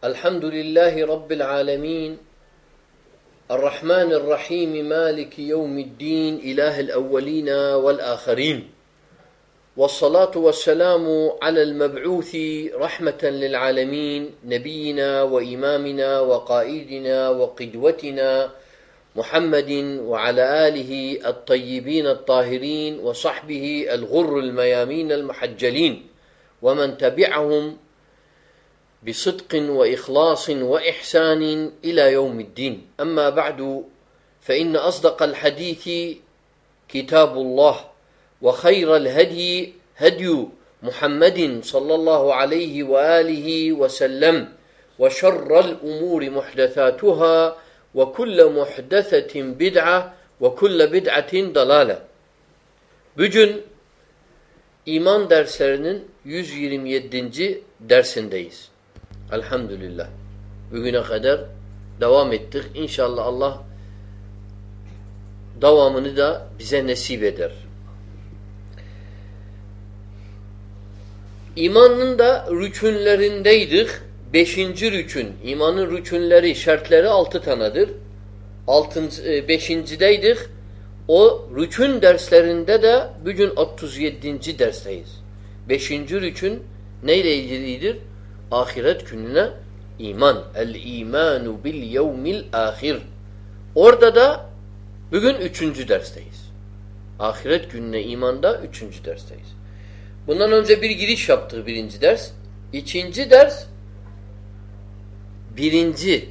الحمد لله رب العالمين. الرحمن الرحيم مالك يوم الدين إله الأولين والآخرين. والصلاة والسلام على المبعوث رحمة للعالمين نبينا وإمامنا وقائدنا وقدوتنا محمد وعلى آله الطيبين الطاهرين وصحبه الغر الميامين المحجلين ومن تبعهم بصدق وإخلاص وإحسان إلى يوم الدين أما بعد فإن أصدق الحديث كتاب الله وخير الهدي هدي محمد صلى الله عليه وآله وسلم وشر الأمور محدثاتها وكل محدثة بدعة وكل بدعة ضلالة Bugün iman derslerinin 127. dersindeyiz. Elhamdülillah. Bugüne kadar devam ettik. İnşallah Allah devamını da bize nasip eder. İmanın da rükünlerindeydik. Beşinci rükün. İmanın rükünleri, şartları altı tanedir. Altıncı, e, beşincideydik. O rükün derslerinde de bugün 37. dersteyiz. Beşinci rükün neyle ilgilidir? Ahiret gününe iman. El imanu bil yevmil ahir. Orada da bugün üçüncü dersteyiz. Ahiret gününe imanda üçüncü dersteyiz. Bundan önce bir giriş yaptık birinci ders. İkinci ders birinci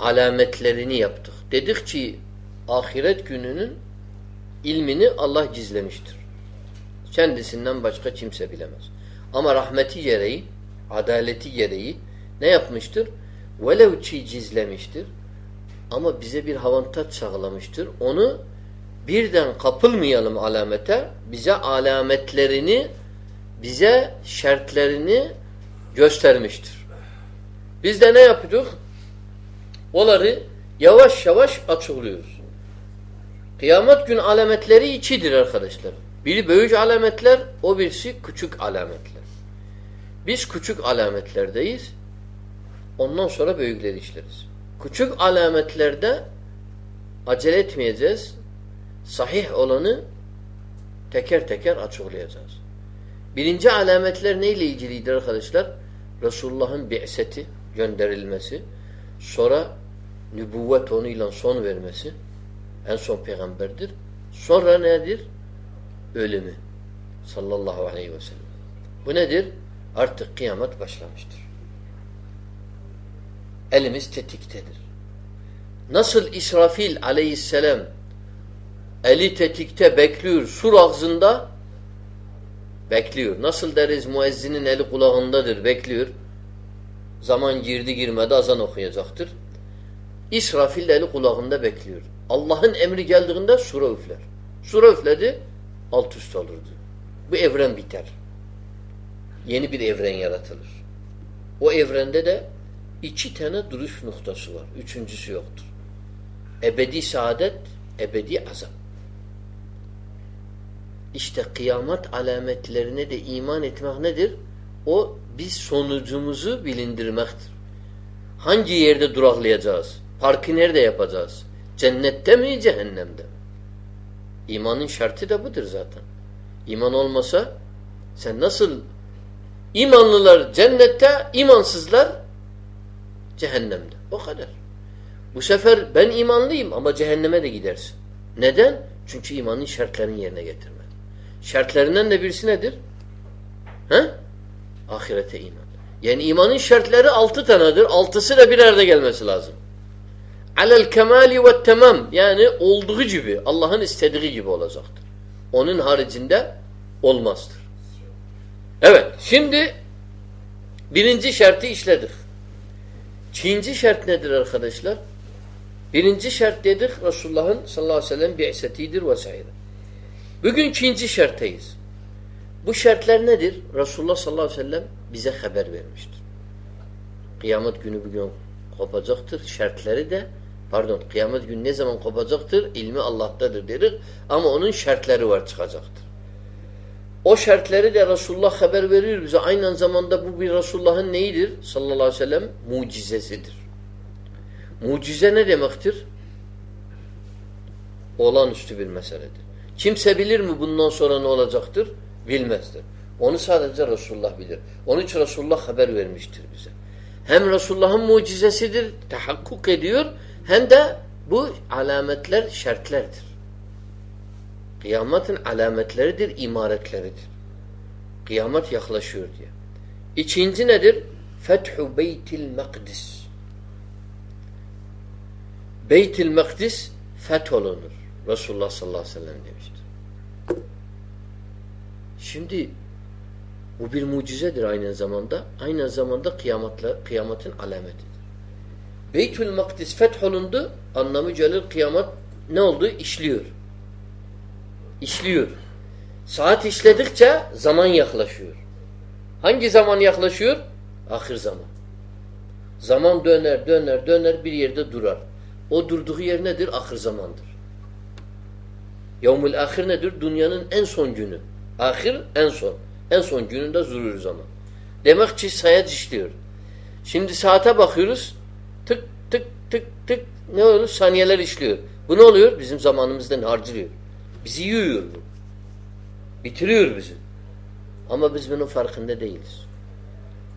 alametlerini yaptık. Dedik ki ahiret gününün ilmini Allah gizlemiştir. Kendisinden başka kimse bilemez. Ama rahmeti gereği adaleti gereği ne yapmıştır? Velev ki gizlemiştir. Ama bize bir avantaj sağlamıştır. Onu birden kapılmayalım alamete. Bize alametlerini, bize şartlarını göstermiştir. Biz de ne yapıyorduk? Onları yavaş yavaş açıklıyoruz. Kıyamet gün alametleri içidir arkadaşlar. Biri büyük alametler, o birisi küçük alametler. Biz küçük alametlerdeyiz. Ondan sonra büyükleri işleriz. Küçük alametlerde acele etmeyeceğiz. Sahih olanı teker teker açıklayacağız. Birinci alametler neyle ilgilidir arkadaşlar? Resulullah'ın bi'seti, gönderilmesi. Sonra nübüvvet onuyla son vermesi. En son peygamberdir. Sonra nedir? Ölümü. Sallallahu aleyhi ve sellem. Bu nedir? Artık kıyamet başlamıştır. Elimiz tetiktedir. Nasıl İsrafil aleyhisselam eli tetikte bekliyor, sur ağzında bekliyor. Nasıl deriz müezzinin eli kulağındadır, bekliyor. Zaman girdi girmedi azan okuyacaktır. İsrafil eli kulağında bekliyor. Allah'ın emri geldiğinde sura üfler. Sura üfledi, alt üst olurdu. Bu evren biter yeni bir evren yaratılır. O evrende de iki tane duruş noktası var. Üçüncüsü yoktur. Ebedi saadet, ebedi azap. İşte kıyamet alametlerine de iman etmek nedir? O biz sonucumuzu bilindirmektir. Hangi yerde duraklayacağız? Parkı nerede yapacağız? Cennette mi, cehennemde mi? İmanın şartı da budur zaten. İman olmasa sen nasıl İmanlılar cennette, imansızlar cehennemde. O kadar. Bu sefer ben imanlıyım ama cehenneme de gidersin. Neden? Çünkü imanın şartlarını yerine getirmedi. Şartlarından da birisi nedir? He? Ahirete iman. Yani imanın şartları altı tanedir. Altısı da bir arada gelmesi lazım. Alel kemali ve tamam. Yani olduğu gibi, Allah'ın istediği gibi olacaktır. Onun haricinde olmazdır. Evet. Şimdi birinci şartı işledik. İkinci şart nedir arkadaşlar? Birinci şart dedik Resulullah'ın sallallahu aleyhi ve sellem bi'setidir vesaire. Bugün ikinci şarttayız. Bu şartlar nedir? Resulullah sallallahu aleyhi ve sellem bize haber vermiştir. Kıyamet günü bugün kopacaktır. Şartları da pardon kıyamet günü ne zaman kopacaktır? İlmi Allah'tadır dedik. Ama onun şartları var çıkacaktır. O şartları da Resulullah haber veriyor bize. Aynı zamanda bu bir Resulullah'ın neyidir? Sallallahu aleyhi ve sellem mucizesidir. Mucize ne demektir? Olağanüstü bir meseledir. Kimse bilir mi bundan sonra ne olacaktır? Bilmezdir. Onu sadece Resulullah bilir. Onun için Resulullah haber vermiştir bize. Hem Resulullah'ın mucizesidir, tahakkuk ediyor, hem de bu alametler şartlerdir. Kıyametin alametleridir, imaretleridir. Kıyamet yaklaşıyor diye. İkinci nedir? Fethu Beytil Mekdis. Beytil Mekdis fetholunur. Resulullah sallallahu aleyhi ve sellem demiştir. Şimdi bu bir mucizedir aynı zamanda. Aynı zamanda kıyametler, kıyametin alametidir. Beytül Makdis fetholundu. Anlamı gelir kıyamet ne oldu? İşliyor. İşliyor. Saat işledikçe zaman yaklaşıyor. Hangi zaman yaklaşıyor? Ahir zaman. Zaman döner, döner, döner bir yerde durar. O durduğu yer nedir? Ahir zamandır. Yevmül ahir nedir? Dünyanın en son günü. Ahir en son. En son gününde zurur zaman. Demek ki sayaç işliyor. Şimdi saate bakıyoruz. Tık tık tık tık ne oluyor? Saniyeler işliyor. Bu ne oluyor? Bizim zamanımızdan harcılıyor. Bizi yiyor bu. Bitiriyor bizi. Ama biz bunun farkında değiliz.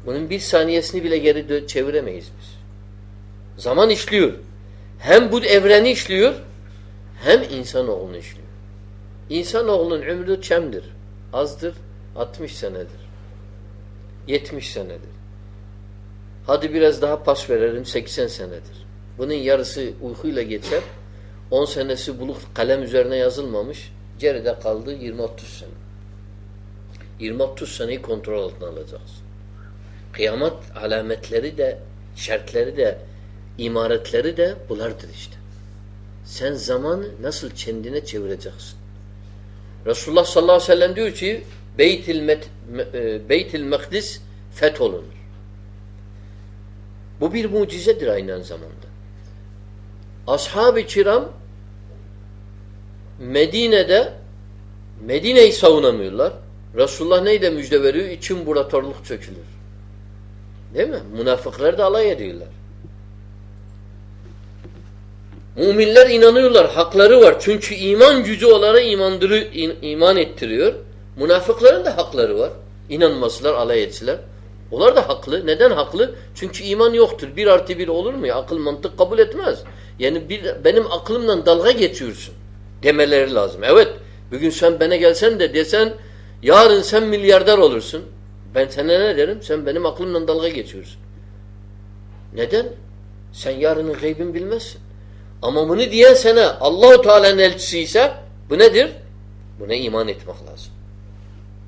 Bunun bir saniyesini bile geri çeviremeyiz biz. Zaman işliyor. Hem bu evreni işliyor hem insanoğlunu işliyor. İnsanoğlunun ömrü çemdir. Azdır. 60 senedir. 70 senedir. Hadi biraz daha pas verelim 80 senedir. Bunun yarısı uykuyla geçer. 10 senesi buluk kalem üzerine yazılmamış. Geride kaldı 20-30 sene. 20-30 seneyi kontrol altına alacağız. Kıyamet alametleri de şartları da imaretleri de bulardır işte. Sen zamanı nasıl kendine çevireceksin? Resulullah sallallahu aleyhi ve sellem diyor ki Beytil, Met, e, Beytil Mekdis fetholunur. Bu bir mucizedir aynı zamanda. Ashab-ı kiram Medine'de Medine'yi savunamıyorlar. Resulullah neyle müjde veriyor? İçin buratorluk çökülür. Değil mi? Münafıklar da alay ediyorlar. Müminler inanıyorlar. Hakları var. Çünkü iman gücü onlara imandırı, iman ettiriyor. Münafıkların da hakları var. İnanmasılar, alay etsiler. Onlar da haklı. Neden haklı? Çünkü iman yoktur. Bir artı bir olur mu ya? Akıl mantık kabul etmez. Yani bir, benim aklımla dalga geçiyorsun demeleri lazım. Evet. Bugün sen bana gelsen de desen yarın sen milyarder olursun. Ben sana ne derim? Sen benim aklımla dalga geçiyorsun. Neden? Sen yarının gaybini bilmezsin. Ama bunu diyen sana Allahu Teala'nın elçisi ise bu nedir? Buna iman etmek lazım.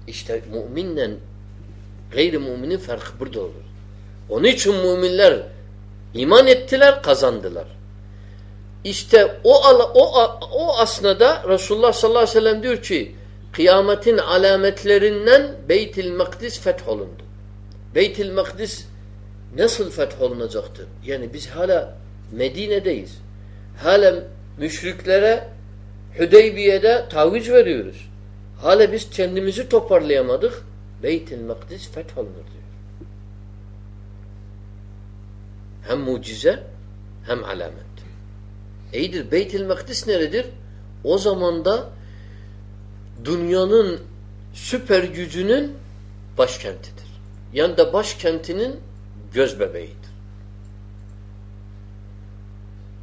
İşte müminle gayri müminin farkı burada olur. Onun için müminler iman ettiler, kazandılar. İşte o o o asnada Resulullah sallallahu aleyhi ve sellem diyor ki kıyametin alametlerinden Beytil Makdis fetholundu. Beytil Makdis nasıl fetholunacaktır? Yani biz hala Medine'deyiz. Hala müşriklere Hüdeybiye'de taviz veriyoruz. Hala biz kendimizi toparlayamadık. Beyt-i Mekdis fetholunur diyor. Hem mucize hem alamet. İyidir. Beyt-i Mekdis neredir? O zamanda dünyanın süper gücünün başkentidir. Yani da başkentinin göz bebeğidir.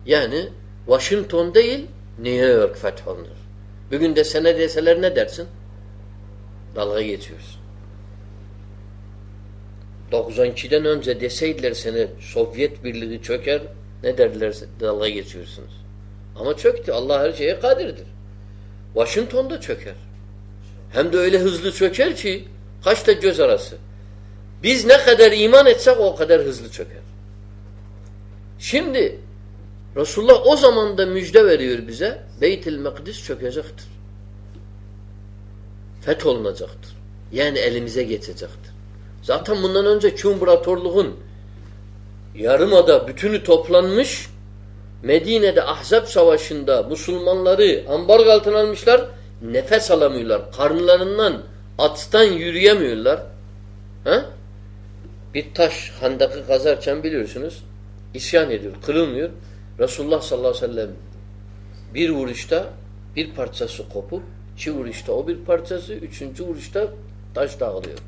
Yani Washington değil New York fetholunur. Bugün de sene deseler ne dersin? Dalga geçiyoruz. 92'den önce deseydiler seni Sovyet Birliği çöker ne derdiler dalga geçiyorsunuz. Ama çöktü. Allah her şeye kadirdir. Washington'da çöker. Hem de öyle hızlı çöker ki kaçta göz arası. Biz ne kadar iman etsek o kadar hızlı çöker. Şimdi Resulullah o zaman da müjde veriyor bize. Beyt-i Mekdis çökecektir. Fetholunacaktır. Yani elimize geçecektir. Zaten bundan önce İmparatorluğun yarımada bütünü toplanmış Medine'de Ahzab Savaşı'nda Müslümanları ambargo altına almışlar nefes alamıyorlar. Karnlarından Attan yürüyemiyorlar. Ha? Bir taş handakı kazarken biliyorsunuz isyan ediyor, kırılmıyor. Resulullah sallallahu aleyhi ve sellem bir vuruşta bir parçası kopup, iki vuruşta o bir parçası, üçüncü vuruşta taş dağılıyor.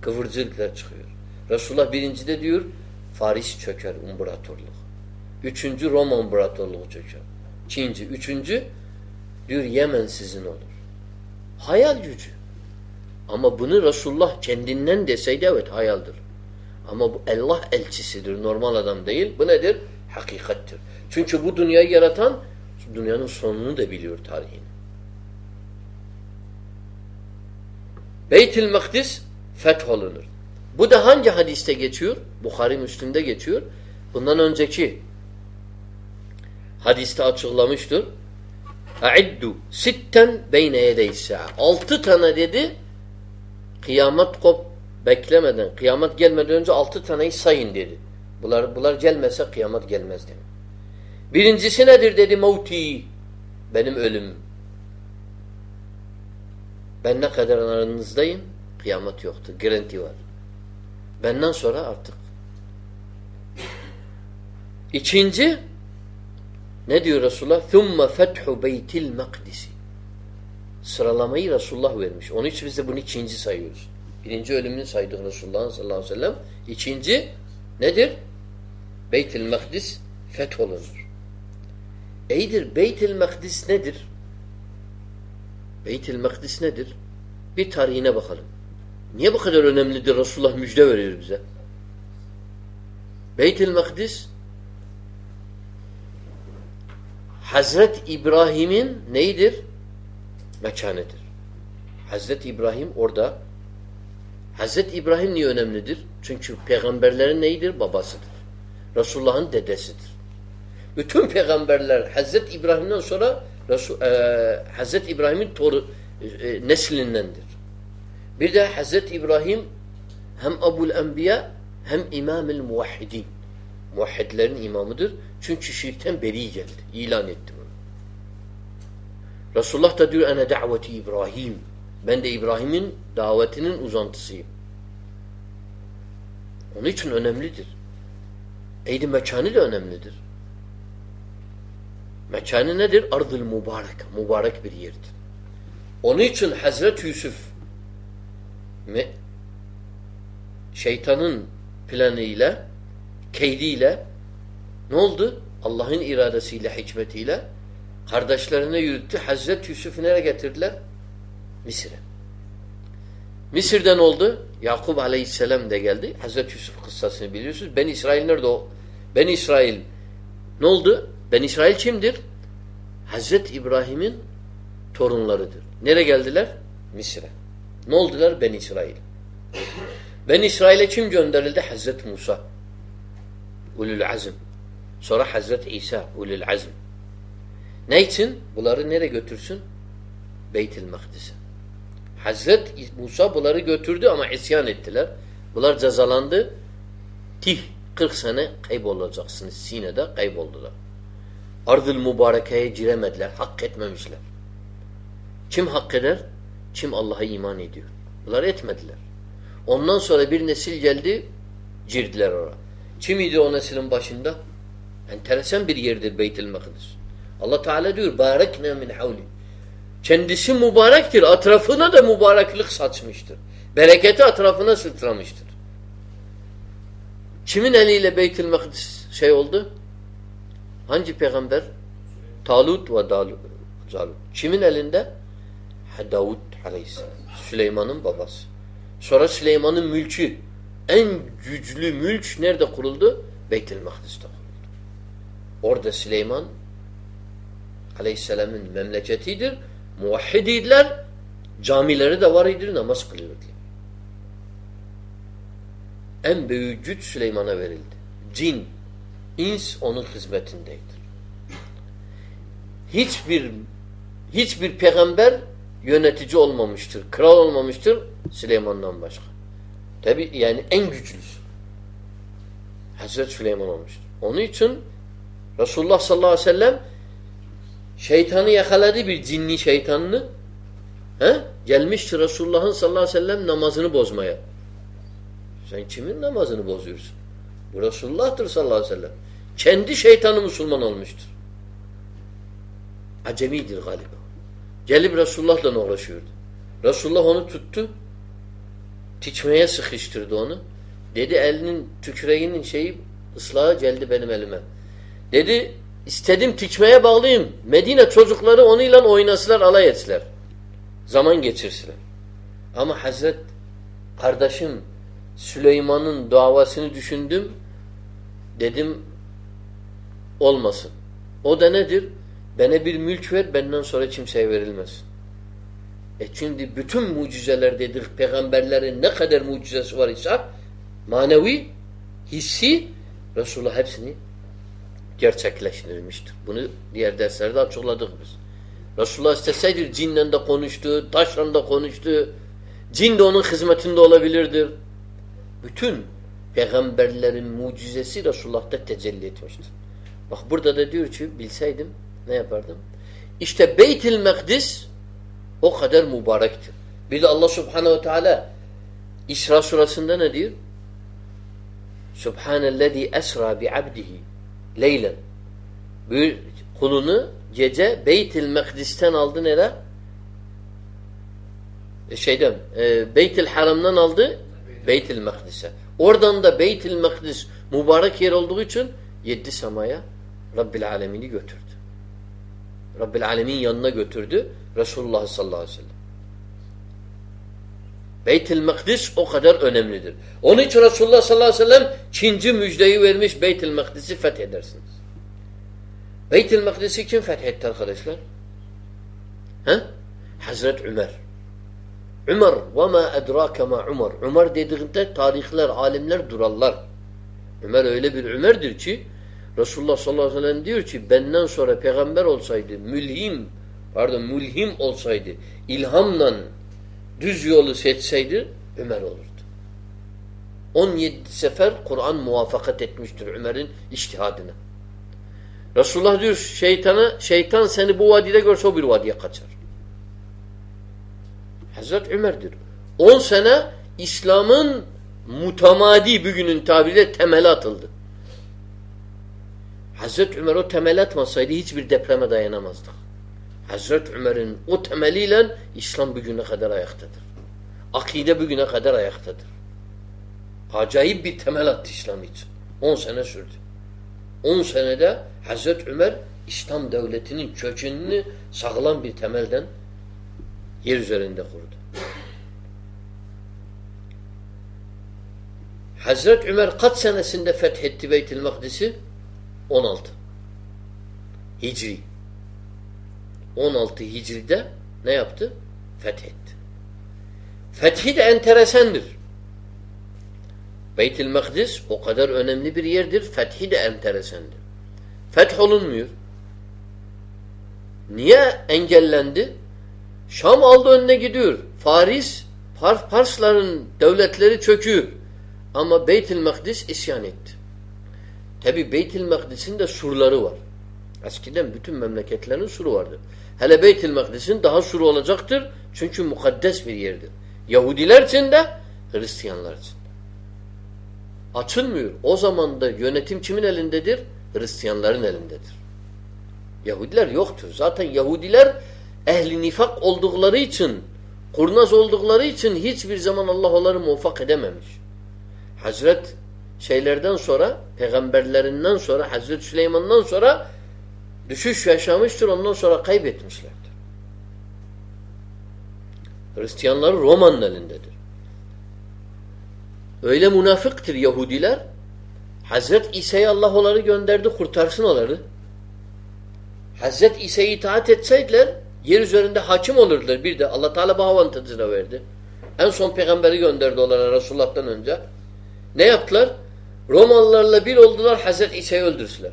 Kıvırcıklar çıkıyor. Resulullah birincide diyor Faris çöker imparatorluk. Üçüncü Roma imparatorluğu çöker. İkinci, üçüncü diyor Yemen sizin olur. Hayal gücü. Ama bunu Resulullah kendinden deseydi evet hayaldir. Ama bu Allah elçisidir. Normal adam değil. Bu nedir? Hakikattir. Çünkü bu dünyayı yaratan dünyanın sonunu da biliyor tarihini. Beytül Makdis fetholunur. Bu da hangi hadiste geçiyor? Bukhari Müslim'de geçiyor. Bundan önceki hadiste açıklamıştır. A'iddu sitten beyne yedeysa. Altı tane dedi kıyamet kop beklemeden, kıyamet gelmeden önce altı taneyi sayın dedi. Bunlar, bunlar gelmese kıyamet gelmez dedi. Birincisi nedir dedi mevti. Benim ölümüm. Ben ne kadar aranızdayım kıyamet yoktur. Garanti var. Benden sonra artık. İkinci ne diyor Resulullah? ثُمَّ فَتْحُ بَيْتِ الْمَقْدِسِ Sıralamayı Resulullah vermiş. Onun için biz de bunu ikinci sayıyoruz. Birinci ölümünü saydık Resulullah sallallahu aleyhi ve sellem. İkinci nedir? Beyt-i Makdis fetholunur. İyidir. Beyt-i Makdis nedir? Beyt-i Makdis nedir? Bir tarihine bakalım. Niye bu kadar önemlidir? Resulullah müjde veriyor bize. Beyt-i Makdis Hazret İbrahim'in neydir? Mekanıdır. Hazret İbrahim orada Hazret İbrahim niye önemlidir? Çünkü peygamberlerin neydir? Babasıdır. Resulullah'ın dedesidir. Bütün peygamberler Hazret İbrahim'den sonra Resul, e, Hazret İbrahim'in toru e, neslindendir. Bir de Hazret İbrahim hem Abul Enbiya hem İmam-ül Muvahhidin. Muvahhidlerin imamıdır. Çünkü şirkten beri geldi. İlan etti bunu. Resulullah da diyor ene daveti İbrahim. Ben de İbrahim'in davetinin uzantısıyım. Onun için önemlidir. Eydi mekanı da önemlidir. Mekanı nedir? Ardıl mübarek. Mübarek bir yerdir. Onun için Hazreti Yusuf şeytanın planıyla keydiyle ne oldu? Allah'ın iradesiyle, hikmetiyle kardeşlerine yürüttü. Hazreti Yusuf nereye getirdiler? Mısır'a. Mısır'dan oldu. Yakup aleyhisselam da geldi. Hazreti Yusuf kıssasını biliyorsunuz. Ben İsrail nerede o? Ben İsrail. Ne oldu? Ben İsrail kimdir? Hazreti İbrahim'in torunlarıdır. Nereye geldiler? Mısır'a. Ne oldular? Ben İsrail. Ben İsrail'e kim gönderildi? Hazreti Musa. Ulul azm. Sonra Hazreti İsa. Ulul azm. Ne için? Bunları nereye götürsün? Beyt-i Makdis'e. Hazret Musa bunları götürdü ama isyan ettiler. Bunlar cezalandı. Tih 40 sene kaybolacaksınız. Sine'de kayboldular. Ardıl mübarekeye giremediler. Hak etmemişler. Kim hak eder? Kim Allah'a iman ediyor. Bunlar etmediler. Ondan sonra bir nesil geldi, girdiler oraya. Kim idi o neslin başında? Enteresan bir yerdir Beyt-i Makdis. Allah Teala diyor, Barekne min havli. Kendisi mübarektir. Atrafına da mübareklik saçmıştır. Bereketi atrafına sıçramıştır. Kimin eliyle Beyt-i Makdis şey oldu? Hangi peygamber? Talut ve Dalut. Kimin elinde? Davud aleyhisselam. Süleyman'ın babası. Sonra Süleyman'ın mülkü. En güçlü mülk nerede kuruldu? Beyt-i Makdis'te kuruldu. Orada Süleyman aleyhisselamın memleketidir. Muvahhidiydiler. Camileri de var idi, namaz kılıyordular. En büyük güç Süleyman'a verildi. Cin, ins onun hizmetindeydir. Hiçbir hiçbir peygamber yönetici olmamıştır, kral olmamıştır Süleyman'dan başka. Tabi yani en güçlüsü. Hazreti Süleyman olmuştur. Onun için Resulullah sallallahu aleyhi ve sellem şeytanı yakaladı bir cinni şeytanını. He? gelmiştir Resulullah'ın sallallahu aleyhi ve sellem namazını bozmaya. Sen kimin namazını bozuyorsun? Bu Resulullah'tır sallallahu aleyhi ve sellem. Kendi şeytanı Müslüman olmuştur. Acemidir galiba. Gelip Resulullah'la uğraşıyordu. Resulullah onu tuttu. Tiçmeye sıkıştırdı onu. Dedi elinin tükreğinin şeyi ıslahı geldi benim elime. Dedi istedim tiçmeye bağlayayım. Medine çocukları onunla oynasılar, alay etsinler. Zaman geçirsiler. Ama Hazret kardeşim Süleyman'ın davasını düşündüm. Dedim olmasın. O da nedir? Bana bir mülk ver, benden sonra kimseye verilmez. E şimdi bütün mucizeler dedik, peygamberlerin ne kadar mucizesi var ise manevi, hissi Resulullah hepsini gerçekleştirilmiştir. Bunu diğer derslerde açıkladık biz. Resulullah isteseydi cinle de konuştu, taşla da konuştu. Cin de onun hizmetinde olabilirdir. Bütün peygamberlerin mucizesi Resulullah'ta tecelli etmiştir. Bak burada da diyor ki bilseydim ne yapardım? İşte Beyt-i Mekdis o kadar mübarektir. Bir de Allah Subhanahu ve Teala İsra surasında ne diyor? Subhanellezi esra bi abdihi leylen. Bir kulunu gece Beyt-i Mekdis'ten aldı nere? E şeyden, e, Beyt-i Haram'dan aldı Beyt-i Mekdis'e. Oradan da Beyt-i Mekdis mübarek yer olduğu için yedi semaya Rabbil Alemini götürdü. Rabbil Alemin yanına götürdü Resulullah sallallahu aleyhi ve sellem. Beyt-i Mekdis o kadar önemlidir. Onun için Resulullah sallallahu aleyhi ve sellem Çinci müjdeyi vermiş Beyt-i Mekdis'i fethedersiniz. Beyt-i Mekdis'i kim fethetti arkadaşlar? He? Hazret Ömer. Ömer ve ma edrake ma Ömer. Ömer dediğinde tarihler, alimler durarlar. Ömer öyle bir Ömer'dir ki Resulullah sallallahu aleyhi ve sellem diyor ki benden sonra peygamber olsaydı mülhim pardon mülhim olsaydı ilhamla düz yolu seçseydi Ömer olurdu. 17 sefer Kur'an muvaffakat etmiştir Ömer'in iştihadına. Resulullah diyor şeytana şeytan seni bu vadide görse o bir vadiye kaçar. Hazret Ömer'dir. 10 sene İslam'ın mutamadi bugünün tabiriyle temeli atıldı. Hazreti Ömer o temel atmasaydı hiçbir depreme dayanamazdık. Hazreti Ömer'in o temeliyle İslam bugüne kadar ayaktadır. Akide bugüne kadar ayaktadır. Acayip bir temel attı İslam için. 10 sene sürdü. 10 senede Hazreti Ömer İslam devletinin kökününü sağlam bir temelden yer üzerinde kurdu. Hazreti Ömer kaç senesinde fethetti Beytül Makdis'i? 16. Hicri. 16 Hicri'de ne yaptı? Fethetti. Fethi de enteresandır. Beyt-i Mekdis o kadar önemli bir yerdir. Fethi de enteresandır. Feth olunmuyor. Niye engellendi? Şam aldı önüne gidiyor. Faris, Par Parsların devletleri çöküyor. Ama Beyt-i Mekdis isyan etti. Tabi Beyt-i Mekdis'in de surları var. Eskiden bütün memleketlerin suru vardı. Hele Beyt-i Mekdis'in daha suru olacaktır. Çünkü mukaddes bir yerdir. Yahudiler için de Hristiyanlar için de. Açılmıyor. O zaman da yönetim kimin elindedir? Hristiyanların elindedir. Yahudiler yoktur. Zaten Yahudiler ehli nifak oldukları için, kurnaz oldukları için hiçbir zaman Allah onları muvaffak edememiş. Hazret şeylerden sonra, peygamberlerinden sonra, Hazreti Süleyman'dan sonra düşüş yaşamıştır. Ondan sonra kaybetmişlerdir. Hristiyanlar Roma'nın elindedir. Öyle münafıktır Yahudiler. Hazret İsa'yı Allah onları gönderdi, kurtarsın onları. Hazret İsa'yı itaat etseydiler, yer üzerinde hakim olurdular. Bir de Allah Teala bu avantajını verdi. En son peygamberi gönderdi onlara Resulullah'tan önce. Ne yaptılar? Romalılarla bir oldular, Hazreti İsa'yı öldürsüler.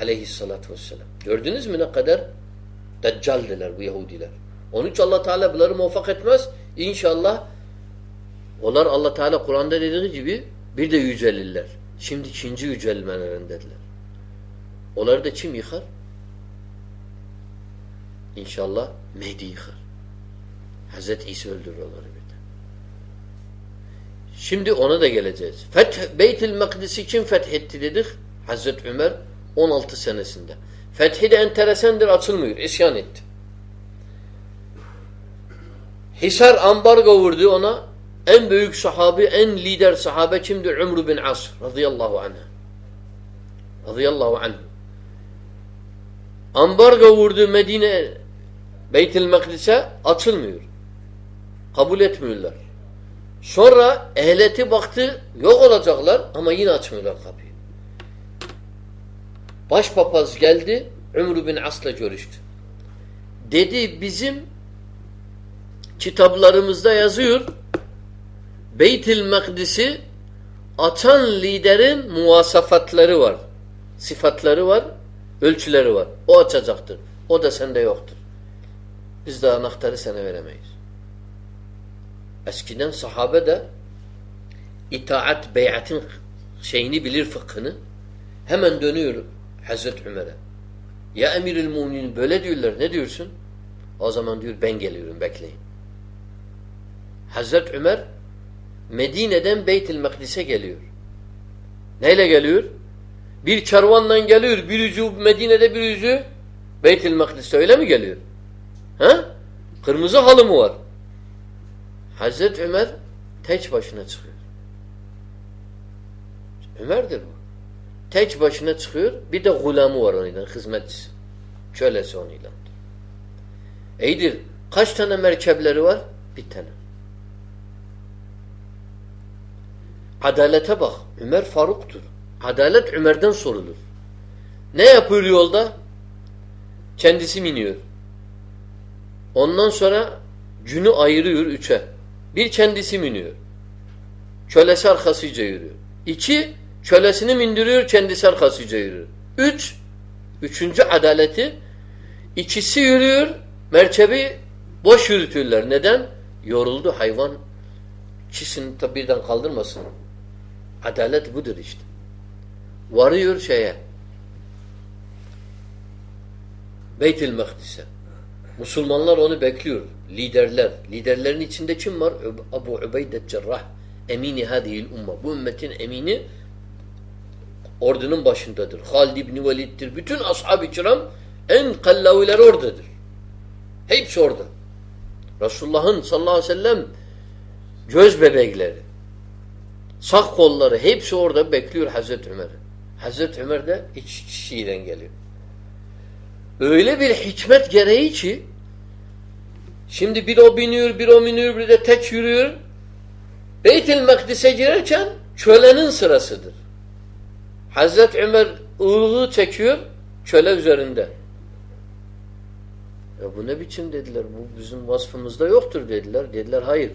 Aleyhissalatü vesselam. Gördünüz mü ne kadar deccaldiler bu Yahudiler. Onun için allah Teala bunları muvaffak etmez. İnşallah onlar allah Teala Kur'an'da dediği gibi bir de yücelirler. Şimdi ikinci yücelmelerindedirler. Onları da kim yıkar? İnşallah Mehdi yıkar. Hazreti İsa öldürür onları. Şimdi ona da geleceğiz. Feth, Beytül Mekdis'i kim fethetti dedik? Hazreti Ömer 16 senesinde. Fethi de enteresandır açılmıyor. İsyan etti. Hisar ambargo vurdu ona. En büyük sahabi, en lider sahabe kimdi? Umru bin As radıyallahu anh. Radıyallahu anh. Ambargo vurdu Medine Beytül Mekdis'e açılmıyor. Kabul etmiyorlar. Sonra ehleti baktı yok olacaklar ama yine açmıyorlar kapıyı. Başpapaz geldi Umru bin As'la görüştü. Dedi bizim kitaplarımızda yazıyor Beytül Mekdis'i açan liderin muvasafatları var. Sıfatları var, ölçüleri var. O açacaktır. O da sende yoktur. Biz de anahtarı sana veremeyiz. Eskiden sahabe de itaat, beyatin şeyini bilir fıkhını. Hemen dönüyor Hazreti Ömer'e. Ya emiril muminin böyle diyorlar. Ne diyorsun? O zaman diyor ben geliyorum bekleyin. Hazreti Ömer Medine'den Beytül Mekdis'e geliyor. Neyle geliyor? Bir kervanla geliyor. Bir yüzü Medine'de bir yüzü Beytül Mekdis'te öyle mi geliyor? Ha? Kırmızı halı mı var? Hazreti Ömer teç başına çıkıyor. Ömer'dir bu. Teç başına çıkıyor. Bir de gulamı var onunla, hizmetçisi. Kölesi onunla. İyidir. Kaç tane merkepleri var? Bir tane. Adalete bak. Ömer Faruk'tur. Adalet Ömer'den sorulur. Ne yapıyor yolda? Kendisi miniyor. Ondan sonra günü ayırıyor üçe. Bir kendisi miniyor. Kölesi arkasıca yürüyor. İki, kölesini mindiriyor, kendisi arkasıca yürüyor. Üç, üçüncü adaleti, ikisi yürüyor, merkebi boş yürütürler. Neden? Yoruldu hayvan. İkisini tabi birden kaldırmasın. Adalet budur işte. Varıyor şeye. Beytül Mekdis'e. Müslümanlar onu bekliyor. Liderler. Liderlerin içinde kim var? Abu Ubeydet Cerrah. Emini hadihil umma. Bu ümmetin emini ordunun başındadır. Halid İbni Velid'dir. Bütün ashab-ı kiram en kallaviler oradadır. Hepsi orada. Resulullah'ın sallallahu aleyhi ve sellem göz bebekleri, sağ kolları hepsi orada bekliyor Hazreti Ömer'i. Hazreti Ömer de iç kişiden geliyor. Öyle bir hikmet gereği ki şimdi bir o biniyor, bir o biniyor, bir de tek yürüyor. Beyt-i Mekdis'e girerken kölenin sırasıdır. Hazreti Ömer ılığı çekiyor köle üzerinde. Ya bu ne biçim dediler. Bu bizim vasfımızda yoktur dediler. Dediler hayır.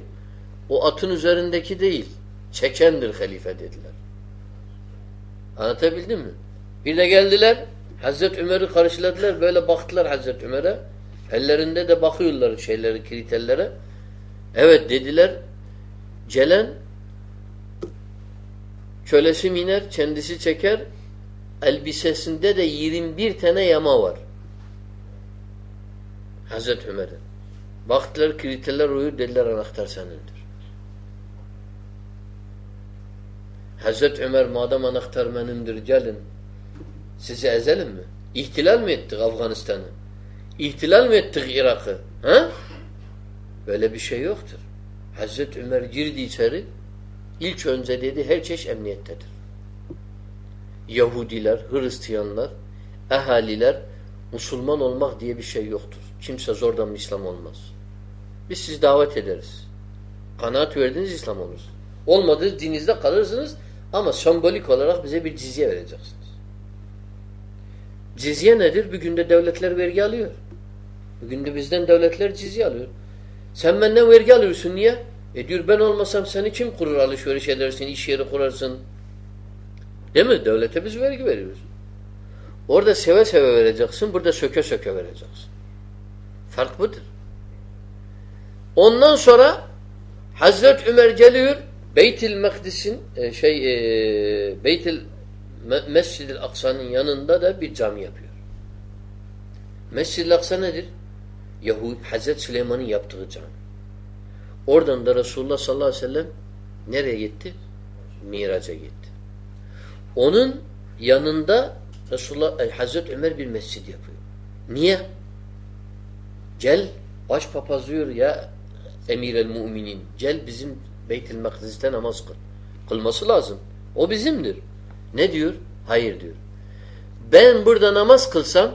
O atın üzerindeki değil. Çekendir halife dediler. Anlatabildim mi? Bir de geldiler Hazreti Ömer'i karşıladılar. Böyle baktılar Hazreti Ömer'e. Ellerinde de bakıyorlar şeyleri, kriterlere. Evet dediler. Celen kölesi miner, kendisi çeker. Elbisesinde de 21 tane yama var. Hazreti Ömer'e. Baktılar kriterler uyuyor dediler anahtar senindir. Hazreti Ömer madem anahtar benimdir gelin sizi ezelim mi? İhtilal mi ettik Afganistan'ı? İhtilal mi ettik Irak'ı? Ha? Böyle bir şey yoktur. Hazreti Ömer girdi içeri ilk önce dedi her çeşit emniyettedir. Yahudiler, Hristiyanlar, ehaliler Müslüman olmak diye bir şey yoktur. Kimse zordan İslam olmaz. Biz sizi davet ederiz. Kanaat verdiniz İslam olursunuz. Olmadı dininizde kalırsınız ama sembolik olarak bize bir cizye vereceksiniz. Cizye nedir? Bir günde devletler vergi alıyor. Bugün de bizden devletler cizye alıyor. Sen benden vergi alıyorsun niye? E diyor ben olmasam seni kim kurur alışveriş edersin, iş yeri kurarsın. Değil mi? Devlete biz vergi veriyoruz. Orada seve seve vereceksin, burada söke söke vereceksin. Fark budur. Ondan sonra Hazret Ömer geliyor Beytil Mekdis'in e, şey e, Beytil Mescid-i Aksa'nın yanında da bir cami yapıyor. Mescid-i Aksa nedir? Yahud, Hazreti Süleyman'ın yaptığı cami. Oradan da Resulullah sallallahu aleyhi ve sellem nereye gitti? Miraca gitti. Onun yanında Resulullah e, Hazreti Ömer bir mescid yapıyor. Niye? Gel baş papazlıyor ya emir el müminin. Gel bizim Beytül Mekdis'te namaz kıl. Kılması lazım. O bizimdir. Ne diyor? Hayır diyor. Ben burada namaz kılsam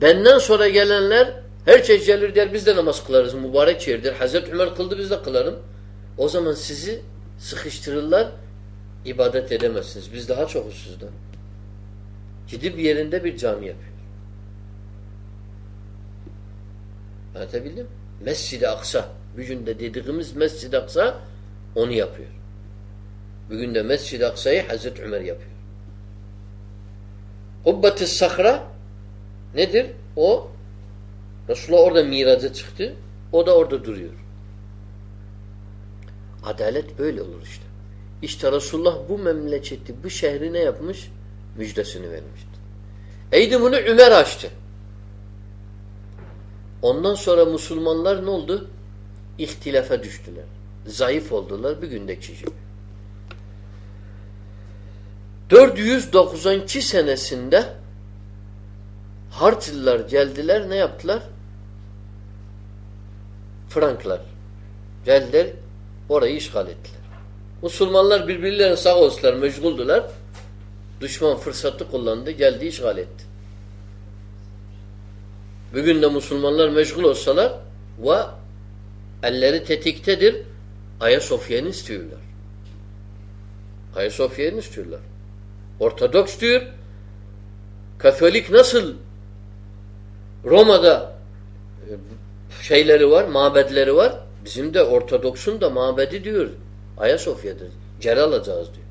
benden sonra gelenler her şey gelir der biz de namaz kılarız. Mübarek yerdir. Hazreti Ömer kıldı biz de kılarım. O zaman sizi sıkıştırırlar ibadet edemezsiniz. Biz daha çok sizden. Gidip yerinde bir cami yapıyor. Anlatabildim Mescid-i Aksa. Bugün de dediğimiz Mescid-i Aksa onu yapıyor. Bugün de Mescid-i Aksa'yı Hazreti Ömer yapıyor. Kubbet-i Sakra nedir? O Resulullah orada miraca çıktı. O da orada duruyor. Adalet böyle olur işte. İşte Resulullah bu memleketi, bu şehri ne yapmış? Müjdesini vermiştir. Eydi bunu Ömer açtı. Ondan sonra Müslümanlar ne oldu? İhtilafa düştüler. Zayıf oldular bir gündeki gibi. 492 senesinde Harcılılar geldiler ne yaptılar? Franklar geldiler orayı işgal ettiler. Müslümanlar birbirlerine sağ olsunlar meşguldüler. Düşman fırsatı kullandı geldi işgal etti. Bugün de Müslümanlar meşgul olsalar ve elleri tetiktedir Ayasofya'nı istiyorlar. Ayasofya'nı istiyorlar. Ortodoks diyor Katolik nasıl Roma'da e, şeyleri var, mabedleri var. Bizim de Ortodoksun da mabedi diyor. Ayasofya'dır. Geri alacağız diyor.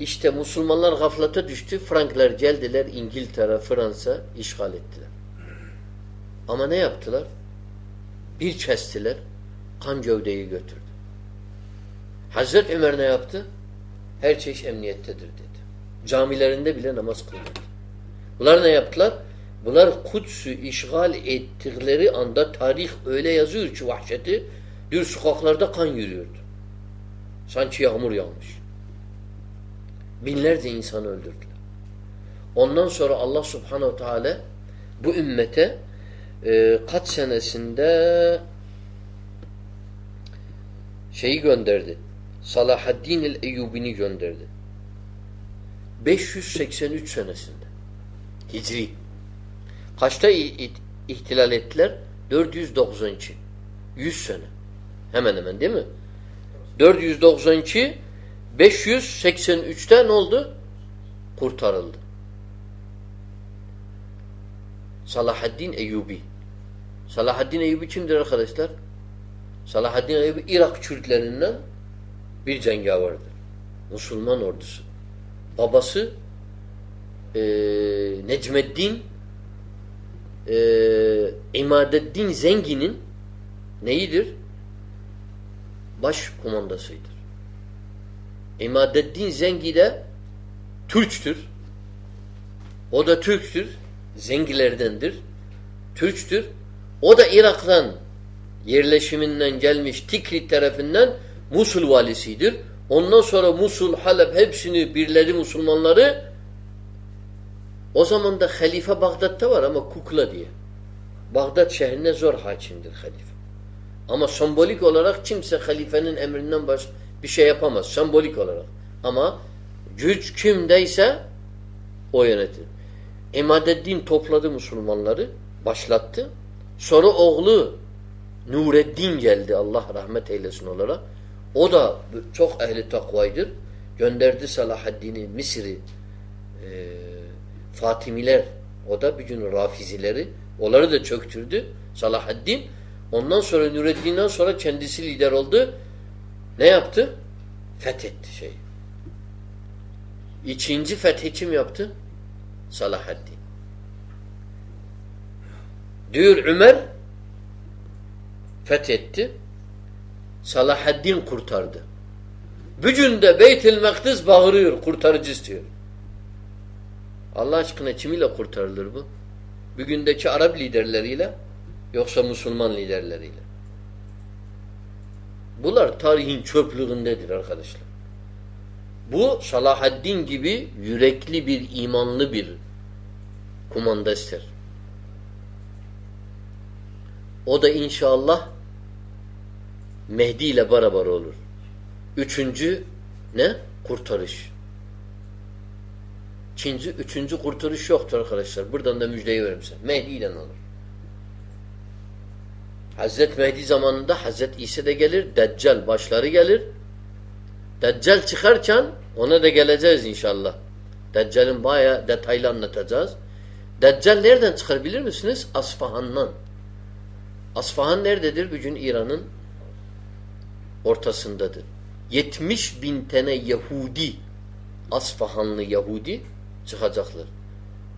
İşte Müslümanlar gaflata düştü. Frankler geldiler İngiltere, Fransa işgal ettiler. Ama ne yaptılar? Bir kestiler. Kan gövdeyi götürdü. Hazret Ömer ne yaptı? Her çeşit emniyettedir dedi. Camilerinde bile namaz kılmadı. Bunlar ne yaptılar? Bunlar Kudüs'ü işgal ettikleri anda tarih öyle yazıyor ki vahşeti diyor sokaklarda kan yürüyordu. Sanki yağmur yağmış. Binlerce insanı öldürdüler. Ondan sonra Allah subhanehu teala bu ümmete e, kaç senesinde şeyi gönderdi. Salahaddin el-Eyyubi'ni gönderdi. 583 senesinde. Hicri. Kaçta ihtilal ettiler? 492. 100 sene. Hemen hemen değil mi? 492 583'te ne oldu? Kurtarıldı. Salahaddin Eyyubi. Salahaddin Eyyubi kimdir arkadaşlar? Salahaddin Eyyubi Irak Kürtlerinden bir cengavardır. Müslüman ordusu. Babası e, Necmeddin e, İmadeddin Zengin'in neyidir? Baş kumandasıdır. İmadeddin Zengi de Türktür. O da Türktür. Zengilerdendir. Türktür. O da Irak'tan yerleşiminden gelmiş Tikrit tarafından Musul valisidir. Ondan sonra Musul, Halep hepsini birleri Müslümanları o zaman da halife Bağdat'ta var ama kukla diye. Bağdat şehrine zor hakimdir halife. Ama sembolik olarak kimse halifenin emrinden baş bir şey yapamaz. Sembolik olarak. Ama güç kimdeyse o yönetir. İmadeddin topladı Müslümanları, başlattı. Sonra oğlu Nureddin geldi Allah rahmet eylesin olarak. O da çok ehli takvaydır. Gönderdi Salahaddin'i, Mısır'ı, e, Fatimiler, o da bir gün Rafizileri, onları da çöktürdü Salahaddin. Ondan sonra Nureddin'den sonra kendisi lider oldu. Ne yaptı? Fethetti şey. İkinci fethi kim yaptı? Salahaddin. Diyor Ömer fethetti. Salahaddin kurtardı. Bugün de Beyt-i Mekdis bağırıyor, kurtarıcı istiyor. Allah aşkına kimiyle kurtarılır bu? Bugündeki Arap liderleriyle yoksa Müslüman liderleriyle. Bunlar tarihin çöplüğündedir arkadaşlar. Bu Salahaddin gibi yürekli bir, imanlı bir kumanda ister. O da inşallah Mehdi ile beraber olur. Üçüncü ne? Kurtarış. İkinci, üçüncü kurtarış yoktur arkadaşlar. Buradan da müjdeyi veririm size. Mehdi ile olur. Hazret Mehdi zamanında Hazret İsa de gelir. Deccal başları gelir. Deccal çıkarken ona da geleceğiz inşallah. Deccal'in bayağı detaylı anlatacağız. Deccal nereden çıkar bilir misiniz? Asfahan'dan. Asfahan nerededir? Bugün İran'ın ortasındadır. 70 bin tane Yahudi Asfahanlı Yahudi çıkacaklar.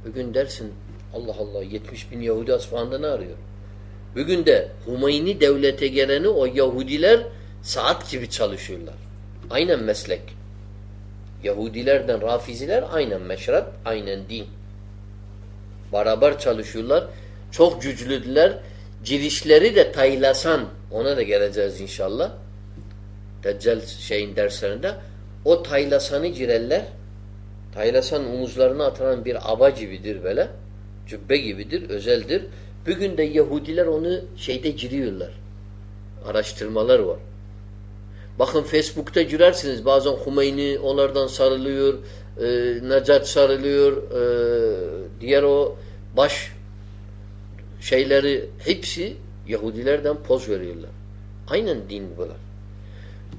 Bugün dersin Allah Allah 70 bin Yahudi Asfahan'da ne arıyor? Bugün de Humayni devlete geleni o Yahudiler saat gibi çalışıyorlar. Aynen meslek. Yahudilerden Rafiziler aynen meşrat, aynen din. Beraber çalışıyorlar. Çok güçlüdüler. Girişleri de taylasan ona da geleceğiz inşallah. Deccal şeyin derslerinde o taylasanı girerler. Taylasan omuzlarına atılan bir aba gibidir böyle. Cübbe gibidir, özeldir. Bugün de Yahudiler onu şeyde giriyorlar. Araştırmalar var. Bakın Facebook'ta girersiniz. Bazen Humeyni onlardan sarılıyor. E, Necat sarılıyor. E, diğer o baş şeyleri hepsi Yahudilerden poz veriyorlar. Aynen din bunlar.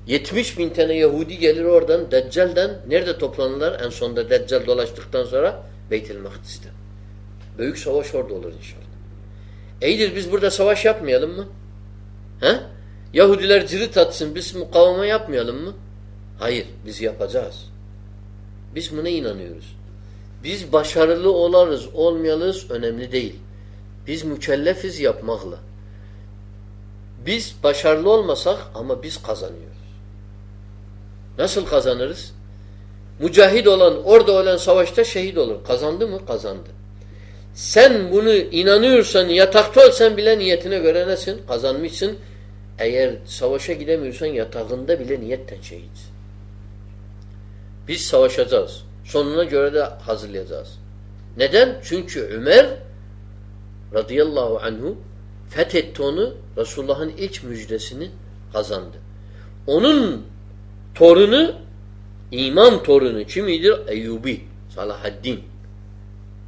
70 bin tane Yahudi gelir oradan Deccal'den nerede toplanırlar? En sonunda Deccal dolaştıktan sonra Beytil Makdis'te. Büyük savaş orada olur inşallah. İyidir biz burada savaş yapmayalım mı? He? Yahudiler cirit atsın biz mukaveme yapmayalım mı? Hayır biz yapacağız. Biz buna inanıyoruz. Biz başarılı olarız olmayalız önemli değil. Biz mükellefiz yapmakla. Biz başarılı olmasak ama biz kazanıyoruz. Nasıl kazanırız? Mücahid olan, orada olan savaşta şehit olur. Kazandı mı? Kazandı. Sen bunu inanıyorsan, yatakta olsan bile niyetine göre nesin? Kazanmışsın. Eğer savaşa gidemiyorsan yatağında bile niyetten şehit. Biz savaşacağız. Sonuna göre de hazırlayacağız. Neden? Çünkü Ömer radıyallahu anhu fethetti onu Resulullah'ın ilk müjdesini kazandı. Onun torunu iman torunu kimidir? Eyyubi Salahaddin.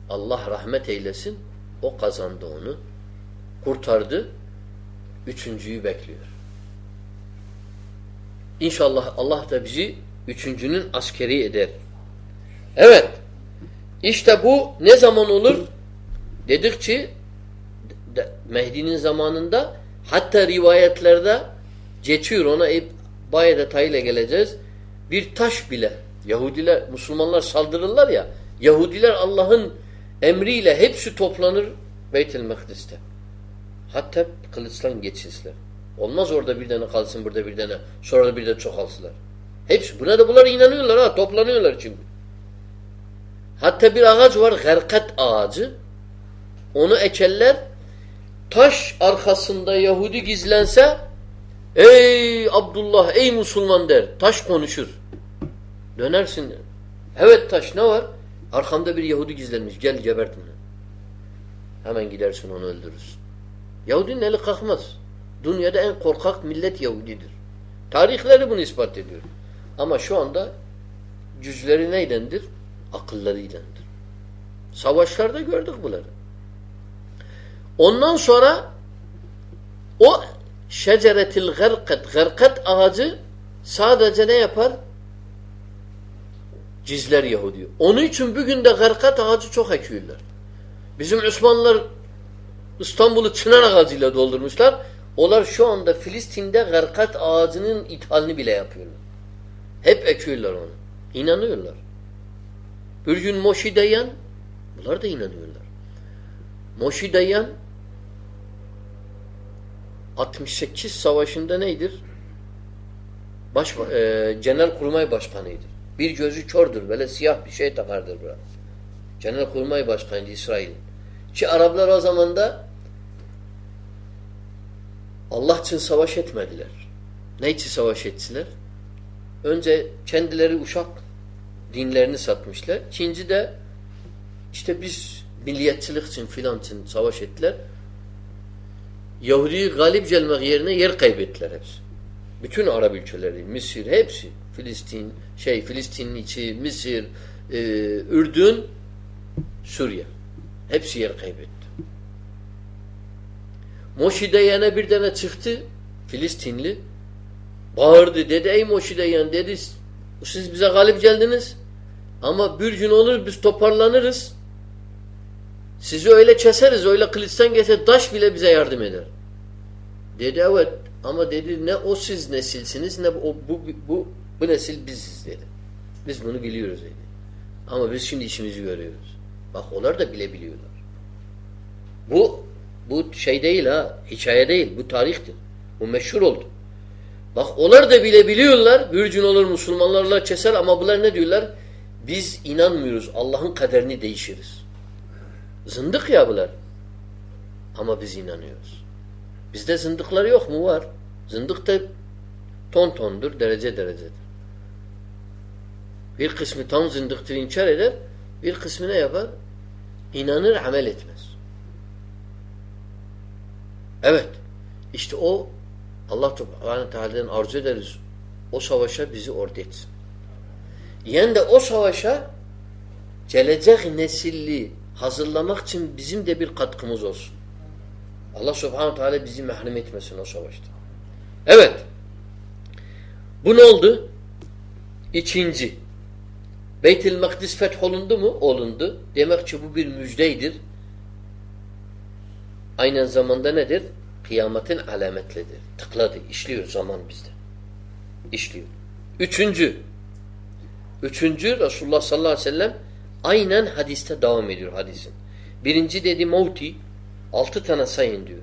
Allah rahmet eylesin. O kazandı onu. Kurtardı. Üçüncüyü bekliyor. İnşallah Allah da bizi üçüncünün askeri eder. Evet. İşte bu ne zaman olur? Dedikçe Mehdi'nin zamanında hatta rivayetlerde geçiyor ona bayağı detayıyla geleceğiz. Bir taş bile Yahudiler, Müslümanlar saldırırlar ya Yahudiler Allah'ın emriyle hepsi toplanır Beyt-i Mekdis'te. Hatta kılıçtan geçsizler. Olmaz orada bir tane kalsın burada bir tane sonra da bir de çoğalsınlar. Hepsi buna da bunlar inanıyorlar ha toplanıyorlar çünkü. Hatta bir ağaç var garkat ağacı. Onu ekerler taş arkasında Yahudi gizlense ey Abdullah ey Müslüman der. Taş konuşur. Dönersin der. Evet taş ne var? Arkamda bir Yahudi gizlenmiş. Gel gebert bunu. Hemen gidersin onu öldürürsün. Yahudinin eli kalkmaz. Dünyada en korkak millet Yahudidir. Tarihleri bunu ispat ediyor. Ama şu anda cüzleri neydendir? Akıllarıydendir. Savaşlarda gördük bunları. Ondan sonra o şeceretil gırkat, gırkat ağacı sadece ne yapar? Cizler Yahudi. Onun için bugün de gırkat ağacı çok ekiyorlar. Bizim Osmanlılar İstanbul'u çınar ağacıyla doldurmuşlar. Onlar şu anda Filistin'de gırkat ağacının ithalini bile yapıyorlar. Hep ekiyorlar onu. İnanıyorlar. Bir gün Moşi Dayan, bunlar da inanıyorlar. Moşi Dayan 68 savaşında neydir? Baş, e, Genelkurmay Başkanı'ydır. Bir gözü kördür. Böyle siyah bir şey takardır burada. Genelkurmay Başkanı İsrail. Ki Araplar o zaman da Allah için savaş etmediler. Ne için savaş ettiler? Önce kendileri uşak dinlerini satmışlar. İkinci de işte biz milliyetçilik için filan için savaş ettiler. Yahudi'yi galip gelmek yerine yer kaybettiler hepsi. Bütün Arap ülkeleri, Mısır hepsi. Filistin, şey Filistin'in içi, Mısır, e, Ürdün, Suriye. Hepsi yer kaybetti. Moşi'de yana bir tane çıktı Filistinli. Bağırdı dedi ey Moşi'de yan dedi siz bize galip geldiniz ama bir gün olur biz toparlanırız. Sizi öyle keseriz öyle kılıçtan geçer taş bile bize yardım eder. Dedi evet ama dedi ne o siz nesilsiniz ne o bu bu bu nesil biziz dedi. Biz bunu biliyoruz dedi. Ama biz şimdi işimizi görüyoruz. Bak onlar da bile biliyorlar. Bu bu şey değil ha. Hikaye değil. Bu tarihtir. Bu meşhur oldu. Bak onlar da bile biliyorlar. Bir gün olur Müslümanlarla keser ama bunlar ne diyorlar? Biz inanmıyoruz. Allah'ın kaderini değişiriz. Zındık ya bunlar. Ama biz inanıyoruz. Bizde zındıklar yok mu? Var. Zındık da ton tondur, derece derecedir. Bir kısmı tam zındıktır, inkar eder. Bir kısmı ne yapar? İnanır, amel etmez. Evet. İşte o Allah Teala'dan arzu ederiz. O savaşa bizi orada etsin. Yani de o savaşa gelecek nesilli hazırlamak için bizim de bir katkımız olsun. Allah Subhanahu Teala bizi mahrum etmesin o savaşta. Evet. Bu ne oldu? İkinci. Beyt-i Mekdis fetholundu mu? Olundu. Demek ki bu bir müjdeydir. Aynı zamanda nedir? Kıyametin alametlidir. Tıkladı. İşliyor zaman bizde. İşliyor. Üçüncü. Üçüncü Resulullah sallallahu aleyhi ve sellem aynen hadiste devam ediyor hadisin. Birinci dedi mevti. Altı tane sayın diyor.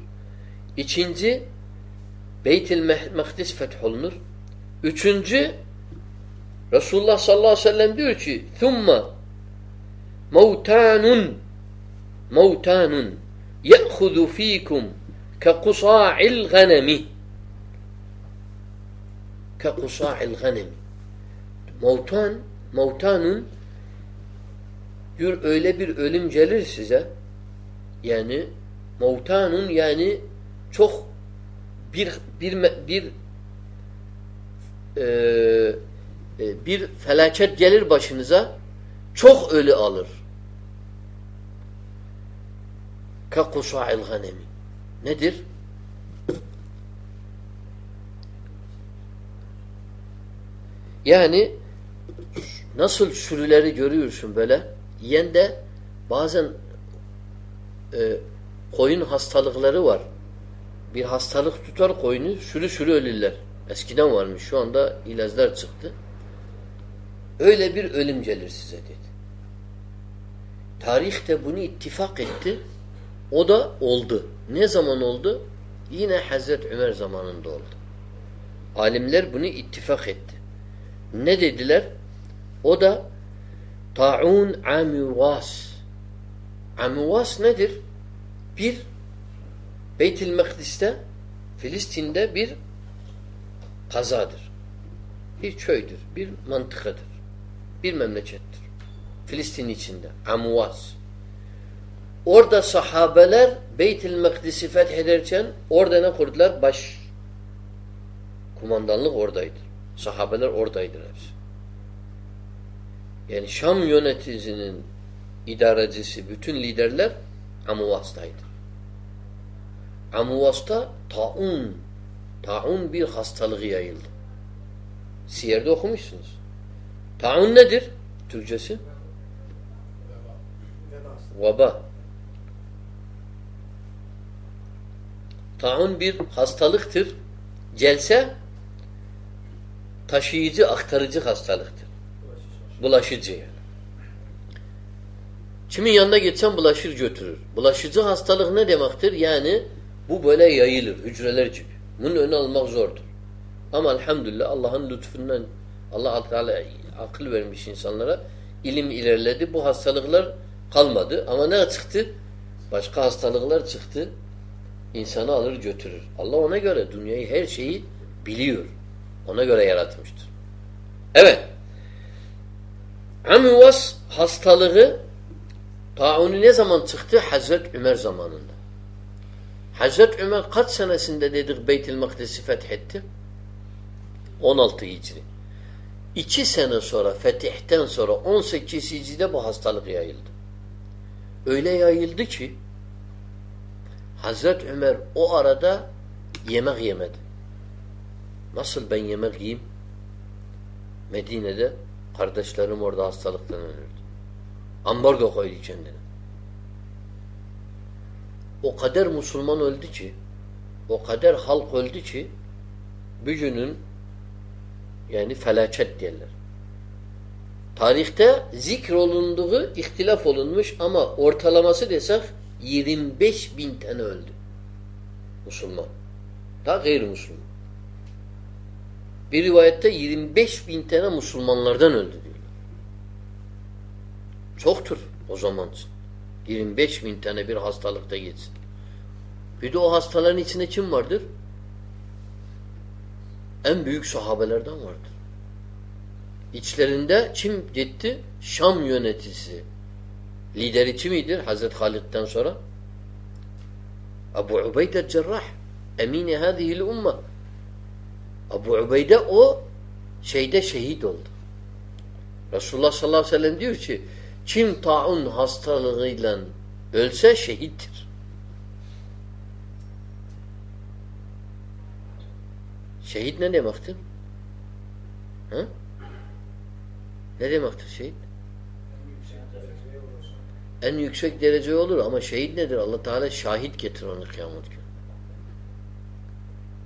İkinci Beyt-i Mekdis fetholunur. Üçüncü Resulullah sallallahu aleyhi ve sellem diyor ki ثُمَّ مَوْتَانٌ مَوْتَانٌ يَأْخُذُ ف۪يكُمْ كَقُصَاعِ الْغَنَمِ كَقُصَاعِ الْغَنَمِ Mevtan, mevtanun diyor öyle bir ölüm gelir size yani mevtanun yani çok bir bir bir e, bir felaket gelir başınıza çok ölü alır. Kakusa'il ganemi. Nedir? Yani nasıl sürüleri görüyorsun böyle yiyen de bazen e, koyun hastalıkları var. Bir hastalık tutar koyunu sürü sürü ölürler. Eskiden varmış şu anda ilaçlar çıktı. Öyle bir ölüm gelir size dedi. Tarih de bunu ittifak etti. O da oldu. Ne zaman oldu? Yine Hazreti Ömer zamanında oldu. Alimler bunu ittifak etti. Ne dediler? O da Ta'un amivas. Amivas nedir? Bir Beyt-i Mekdis'te Filistin'de bir kazadır. Bir köydür, bir mantıkadır. Bir memlekettir. Filistin içinde. Amuvas. Orada sahabeler Beyt-i Mekdis'i fethederken orada ne kurdular? Baş kumandanlık oradaydı. Sahabeler oradaydı hepsi. Yani Şam yöneticinin idarecisi, bütün liderler Amuvas'taydı. Amuvas'ta taun, taun bir hastalığı yayıldı. Siyer'de okumuşsunuz. Taun nedir? Türkçesi? Vaba. Taun bir hastalıktır. Celse taşıyıcı, aktarıcı hastalıktır. Bulaşıcı yani. Kimin yanına geçsen bulaşır götürür. Bulaşıcı hastalık ne demektir? Yani bu böyle yayılır hücreler gibi. Bunun önü almak zordur. Ama elhamdülillah Allah'ın lütfundan Allah Teala akıl vermiş insanlara ilim ilerledi. Bu hastalıklar kalmadı. Ama ne çıktı? Başka hastalıklar çıktı. İnsanı alır götürür. Allah ona göre dünyayı her şeyi biliyor. Ona göre yaratmıştır. Evet. Amivas hastalığı taunu ne zaman çıktı? Hazret Ömer zamanında. Hazret Ömer kaç senesinde dedik Beytül Makdis'i fethetti? 16 Hicri. İki sene sonra fetihten sonra 18 Hicri'de bu hastalık yayıldı. Öyle yayıldı ki Hazret Ömer o arada yemek yemedi. Nasıl ben yemek yiyeyim? Medine'de kardeşlerim orada hastalıktan ölürdü. Ambargo koydu kendine. O kadar Müslüman öldü ki o kadar halk öldü ki bir günün yani felaket derler. Tarihte zikrolunduğu ihtilaf olunmuş ama ortalaması desek 25 bin tane öldü. Müslüman. Da gayrimüslim. Bir rivayette 25 bin tane Müslümanlardan öldü diyorlar. Çoktur o zaman için. 25 bin tane bir hastalıkta geçsin. Bir de o hastaların içinde kim vardır? En büyük sahabelerden vardır. İçlerinde kim gitti? Şam yöneticisi. Lideri kimidir Hazreti Halid'den sonra? Ebu Ubeyde Cerrah. Emine hadihil umma. Ebu Ubeyde o şeyde şehit oldu. Resulullah sallallahu aleyhi ve sellem diyor ki kim taun hastalığıyla ölse şehittir. Şehit ne demektir? Ha? Ne demektir şehit? En yüksek derece olur ama şehit nedir? Allah Teala şahit getirir onu kıyamet günü.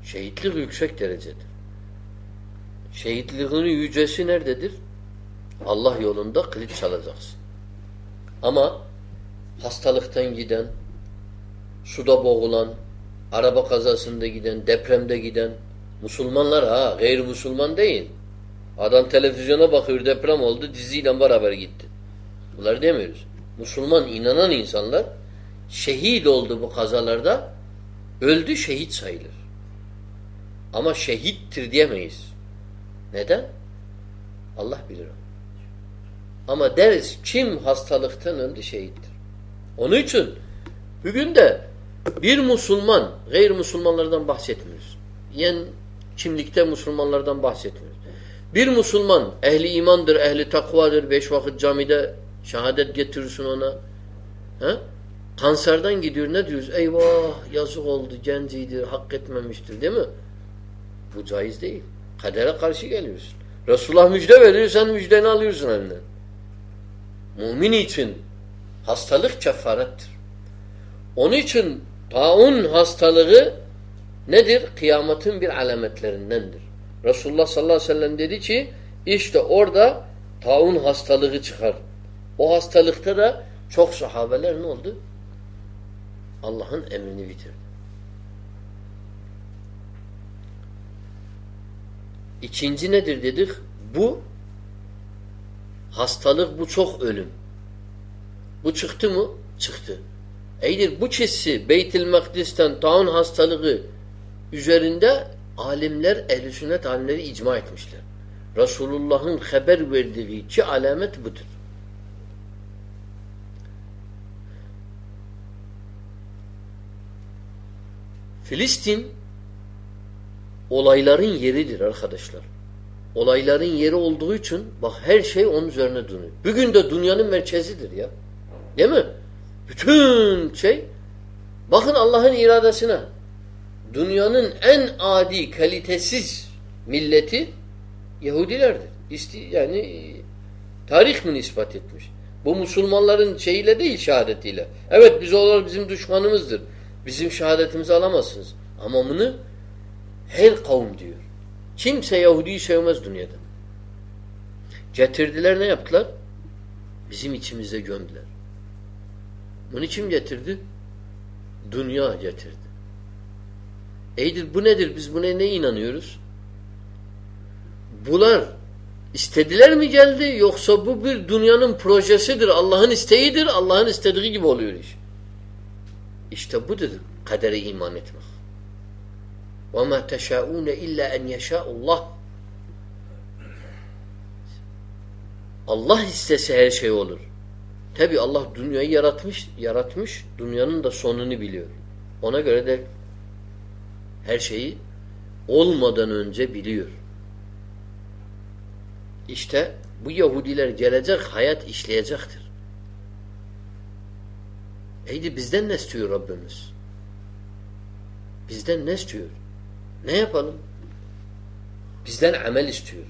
Şehitlik yüksek derecedir. Şehitliğinin yücesi nerededir? Allah yolunda kılıç çalacaksın. Ama hastalıktan giden, suda boğulan, araba kazasında giden, depremde giden, Müslümanlar ha, gayrimüslimman değil. Adam televizyona bakıyor deprem oldu, diziyle beraber gitti. Bunları demiyoruz. Müslüman inanan insanlar şehit oldu bu kazalarda, öldü şehit sayılır. Ama şehittir diyemeyiz. Neden? Allah bilir. Ama deriz kim hastalıktan öldü şehittir. Onun için bugün de bir Müslüman, gayrimüslimlerden bahsetmiyoruz. Yani kimlikte Müslümanlardan bahsetmiyoruz. Bir Müslüman ehli imandır, ehli takvadır, beş vakit camide şehadet getirirsin ona. He? Kanserden gidiyor ne diyoruz? Eyvah yazık oldu, gencidir, hak etmemiştir değil mi? Bu caiz değil. Kadere karşı geliyorsun. Resulullah müjde veriyor, sen müjdeni alıyorsun elinden. Mümin için hastalık kefarettir. Onun için taun hastalığı nedir? Kıyametin bir alametlerindendir. Resulullah sallallahu aleyhi ve sellem dedi ki işte orada taun hastalığı çıkar. O hastalıkta da çok sahabeler ne oldu? Allah'ın emrini bitirdi. İkinci nedir dedik? Bu hastalık, bu çok ölüm. Bu çıktı mı? Çıktı. Eydir bu çizsi Beytil Makdis'ten taun hastalığı üzerinde alimler, ehl-i sünnet alimleri icma etmişler. Resulullah'ın haber verdiği iki alamet budur. Filistin olayların yeridir arkadaşlar. Olayların yeri olduğu için bak her şey onun üzerine dönüyor. Bugün de dünyanın merkezidir ya. Değil mi? Bütün şey bakın Allah'ın iradesine. Dünyanın en adi, kalitesiz milleti Yahudilerdir. İsti, yani tarih mi ispat etmiş? Bu Müslümanların şeyiyle değil şehadetiyle. Evet biz onlar bizim düşmanımızdır. Bizim şehadetimizi alamazsınız. Ama bunu her kavim diyor. Kimse Yahudi'yi sevmez dünyada. Getirdiler ne yaptılar? Bizim içimizde gömdüler. Bunu kim getirdi? Dünya getirdi. Eydir bu nedir? Biz buna ne inanıyoruz? Bunlar istediler mi geldi yoksa bu bir dünyanın projesidir, Allah'ın isteğidir, Allah'ın istediği gibi oluyor iş. İşte budur kadere iman etmek. وَمَا تَشَاءُونَ اِلَّا اَنْ يَشَاءُ اللّٰهِ Allah istese her şey olur. Tabi Allah dünyayı yaratmış, yaratmış, dünyanın da sonunu biliyor. Ona göre de her şeyi olmadan önce biliyor. İşte bu Yahudiler gelecek, hayat işleyecektir. Eydi bizden ne istiyor Rabbimiz? Bizden ne istiyor? Ne yapalım? Bizden amel istiyor.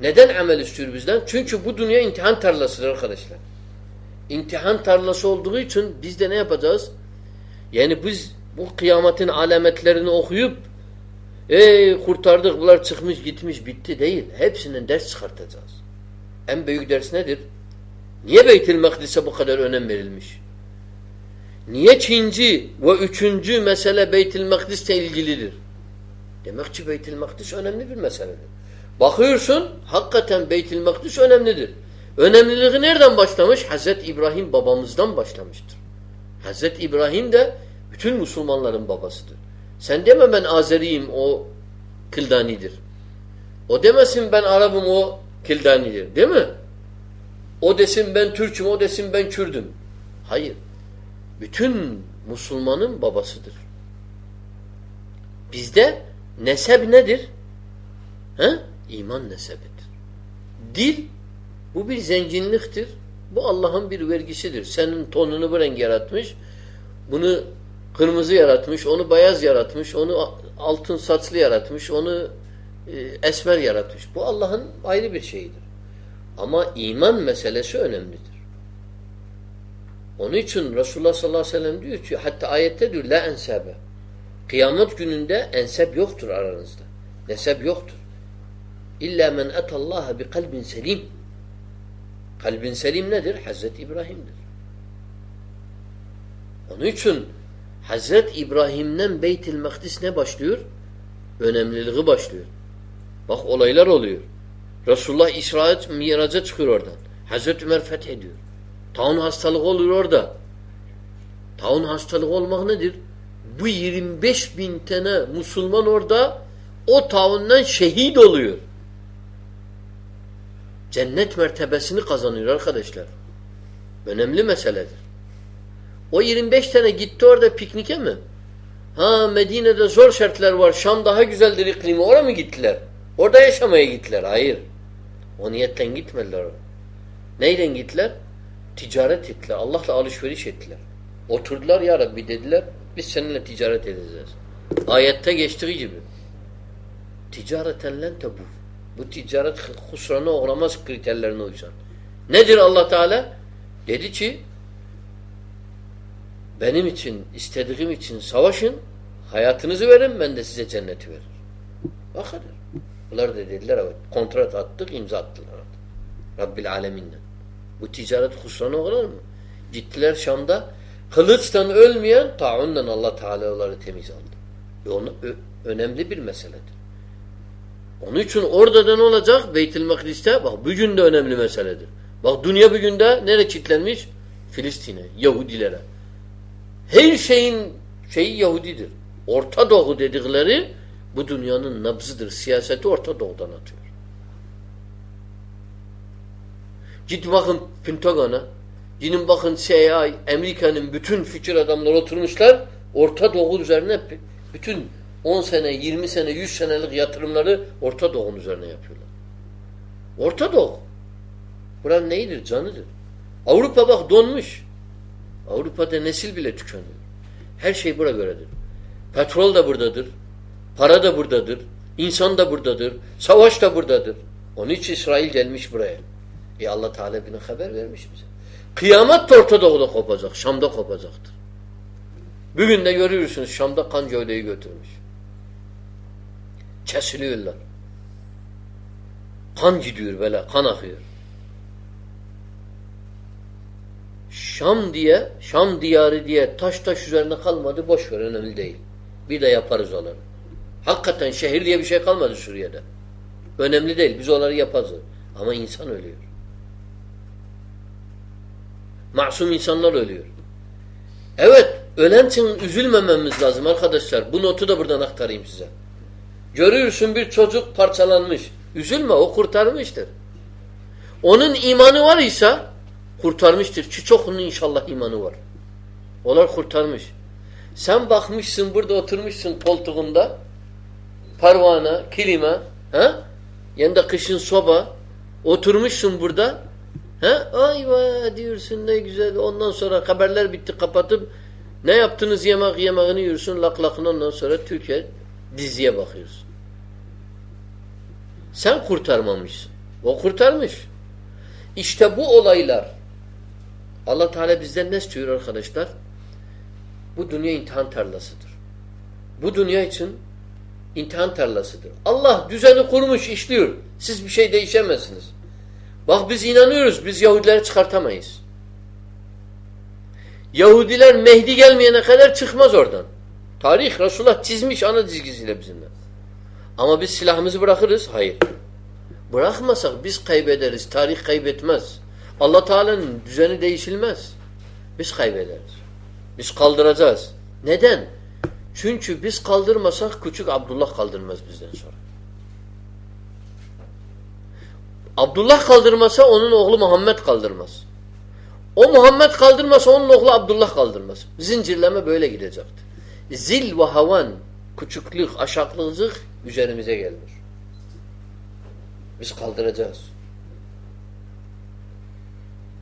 Neden amel istiyor bizden? Çünkü bu dünya imtihan tarlasıdır arkadaşlar. İmtihan tarlası olduğu için biz de ne yapacağız? Yani biz bu kıyametin alametlerini okuyup ey kurtardık bunlar çıkmış gitmiş bitti değil. Hepsinden ders çıkartacağız. En büyük ders nedir? Niye Beytül Mekdis'e bu kadar önem verilmiş? Niye ikinci ve üçüncü mesele Beytül Mekdis'le ilgilidir? Demek ki Beytül Mekdis önemli bir meseledir. Bakıyorsun hakikaten Beytül Mekdis önemlidir. Önemliliği nereden başlamış? Hazreti İbrahim babamızdan başlamıştır. Hazreti İbrahim de bütün Müslümanların babasıdır. Sen deme ben Azeriyim o Kildanidir. O demesin ben Arabım o Kildanidir. Değil mi? O desin ben Türk'üm, o desin ben Kürdüm. Hayır. Bütün Müslümanın babasıdır. Bizde nesep nedir? He? İman nesebidir. Dil bu bir zenginliktir. Bu Allah'ın bir vergisidir. Senin tonunu bu renk yaratmış. Bunu kırmızı yaratmış, onu beyaz yaratmış, onu altın saçlı yaratmış, onu e, esmer yaratmış. Bu Allah'ın ayrı bir şeyidir. Ama iman meselesi önemlidir. Onun için Resulullah sallallahu aleyhi ve sellem diyor ki hatta ayette diyor la ensabe. Kıyamet gününde ensep yoktur aranızda. Nesep yoktur. İlla men etallaha bi kalbin selim. Kalbin selim nedir? Hazreti İbrahim'dir. Onun için Hazreti İbrahim'den Beytil Mekdis ne başlıyor? Önemliliği başlıyor. Bak olaylar oluyor. Resulullah İsra miraca çıkıyor oradan. Hazreti Ömer fethediyor. Taun hastalığı oluyor orada. Taun hastalığı olmak nedir? Bu 25 bin tane Müslüman orada o taundan şehit oluyor. Cennet mertebesini kazanıyor arkadaşlar. Önemli meseledir. O 25 tane gitti orada piknike mi? Ha Medine'de zor şartlar var. Şam daha güzeldir iklimi. Oraya mı gittiler? Orada yaşamaya gittiler. Hayır. O niyetten gitmediler. Neyden gittiler? Ticaret ettiler. Allah'la alışveriş ettiler. Oturdular ya Rabbi dediler. Biz seninle ticaret edeceğiz. Ayette geçtiği gibi. Ticareten len bu. Bu ticaret husrana uğramaz kriterlerine uysan. Nedir Allah Teala? Dedi ki benim için, istediğim için savaşın, hayatınızı verin, ben de size cenneti veririm. O kadar. Bunlar da dediler evet. Kontrat attık, imza attılar. Rabbil aleminden. Bu ticaret husrana uğrar mı? Gittiler Şam'da kılıçtan ölmeyen taundan Allah Teala onları temiz aldı. E onu, önemli bir meseledir. Onun için orada da ne olacak? Beytül Makdis'te bak bugün de önemli meseledir. Bak dünya bugün de nereye kilitlenmiş? Filistin'e, Yahudilere. Her şeyin şeyi Yahudidir. Orta Doğu dedikleri bu dünyanın nabzıdır. Siyaseti Orta Doğu'dan atıyor. Git bakın Pentagon'a, gidin bakın CIA, Amerika'nın bütün fikir adamları oturmuşlar. Orta Doğu üzerine bütün 10 sene, 20 sene, 100 senelik yatırımları Orta Doğu'nun üzerine yapıyorlar. Orta Doğu. Buranın neyidir? Canıdır. Avrupa bak donmuş. Avrupa'da nesil bile tükeniyor. Her şey bura göredir. Petrol da buradadır. Para da buradadır. İnsan da buradadır. Savaş da buradadır. Onun için İsrail gelmiş buraya. E Allah Teala buna haber vermiş bize. Kıyamet Orta Doğu'da kopacak. Şam'da kopacaktır. Bugün de görüyorsunuz Şam'da kan gövdeyi götürmüş. Kesiliyorlar. Kan gidiyor böyle, kan akıyor. Şam diye, Şam diyarı diye taş taş üzerine kalmadı. Boş ver, önemli değil. Bir de yaparız onları. Hakikaten şehir diye bir şey kalmadı Suriye'de. Önemli değil. Biz onları yaparız. Ama insan ölüyor. Masum insanlar ölüyor. Evet, ölen için üzülmememiz lazım arkadaşlar. Bu notu da buradan aktarayım size. Görüyorsun bir çocuk parçalanmış. Üzülme o kurtarmıştır. Onun imanı var ise kurtarmıştır. Çiçokunun inşallah imanı var. Onlar kurtarmış. Sen bakmışsın burada oturmuşsun koltuğunda parvana, kilime ha? yanında kışın soba oturmuşsun burada ha? ay vay diyorsun ne güzel ondan sonra haberler bitti kapatıp ne yaptınız yemek yemeğini yiyorsun lak lakını ondan sonra Türkiye diziye bakıyorsun. Sen kurtarmamışsın. O kurtarmış. İşte bu olaylar Allah Teala bizden ne istiyor arkadaşlar? Bu dünya imtihan tarlasıdır. Bu dünya için imtihan tarlasıdır. Allah düzeni kurmuş, işliyor. Siz bir şey değişemezsiniz. Bak biz inanıyoruz, biz Yahudileri çıkartamayız. Yahudiler Mehdi gelmeyene kadar çıkmaz oradan. Tarih Resulullah çizmiş ana çizgisiyle bizimle. Ama biz silahımızı bırakırız. Hayır. Bırakmasak biz kaybederiz. Tarih kaybetmez. Allah Teala'nın düzeni değişilmez. Biz kaybederiz. Biz kaldıracağız. Neden? Çünkü biz kaldırmasak küçük Abdullah kaldırmaz bizden sonra. Abdullah kaldırmasa onun oğlu Muhammed kaldırmaz. O Muhammed kaldırmasa onun oğlu Abdullah kaldırmaz. Zincirleme böyle gidecektir. Zil ve havan, küçüklük, aşaklıcık üzerimize gelir. Biz kaldıracağız.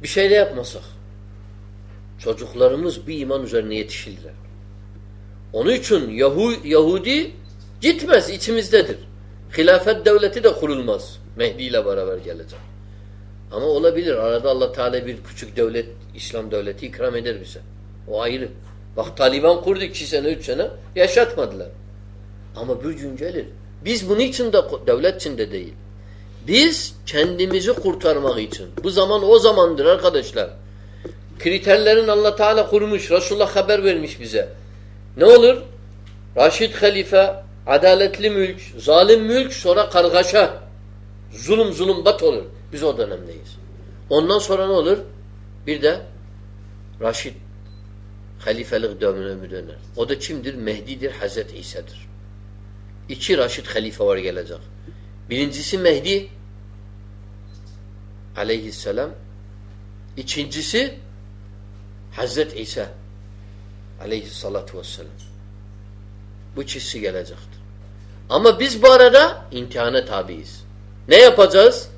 Bir şey de yapmasak. Çocuklarımız bir iman üzerine yetişirler. Onun için Yahu Yahudi gitmez, içimizdedir. Hilafet devleti de kurulmaz. Mehdi ile beraber gelecek. Ama olabilir. Arada Allah Teala bir küçük devlet, İslam devleti ikram eder bize. O ayrı. Bak Taliban kurdu iki sene, üç sene yaşatmadılar. Ama bir gün gelir. Biz bunun için de devlet için de değil. Biz kendimizi kurtarmak için. Bu zaman o zamandır arkadaşlar. Kriterlerin Allah Teala kurmuş. Resulullah haber vermiş bize. Ne olur? Raşid halife, adaletli mülk, zalim mülk, sonra kargaşa. Zulüm zulüm bat olur. Biz o dönemdeyiz. Ondan sonra ne olur? Bir de Raşid halifelik dönemi döner. O da kimdir? Mehdi'dir, Hazreti İsa'dır. İki Raşid halife var gelecek. Birincisi Mehdi aleyhisselam. İkincisi Hazreti İsa aleyhissalatu vesselam. Bu ikisi gelecektir. Ama biz bu arada imtihana tabiiz. Ne yapacağız?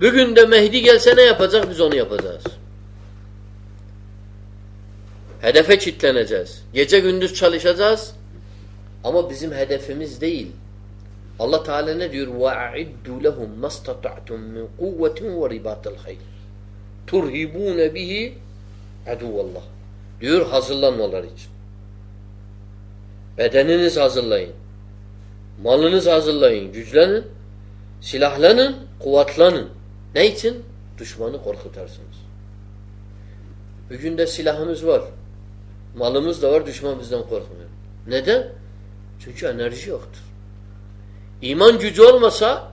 Bugün de Mehdi gelse ne yapacak? Biz onu yapacağız. Hedefe çitleneceğiz. Gece gündüz çalışacağız. Ama bizim hedefimiz değil. Allah Teala ne diyor? وَاَعِدُّ لَهُمْ مَسْتَطَعْتُمْ مِنْ قُوَّةٍ وَرِبَاطَ الْخَيْرِ تُرْهِبُونَ بِهِ عَدُوَ اللّٰهِ Diyor hazırlanmalar için. Bedeniniz hazırlayın. Malınız hazırlayın. Güçlenin. Silahlanın. Kuvvetlanın. Ne için? Düşmanı korkutarsınız. Bugün de silahımız var. Malımız da var. Düşman bizden korkmuyor. Neden? Çünkü enerji yoktur. İman gücü olmasa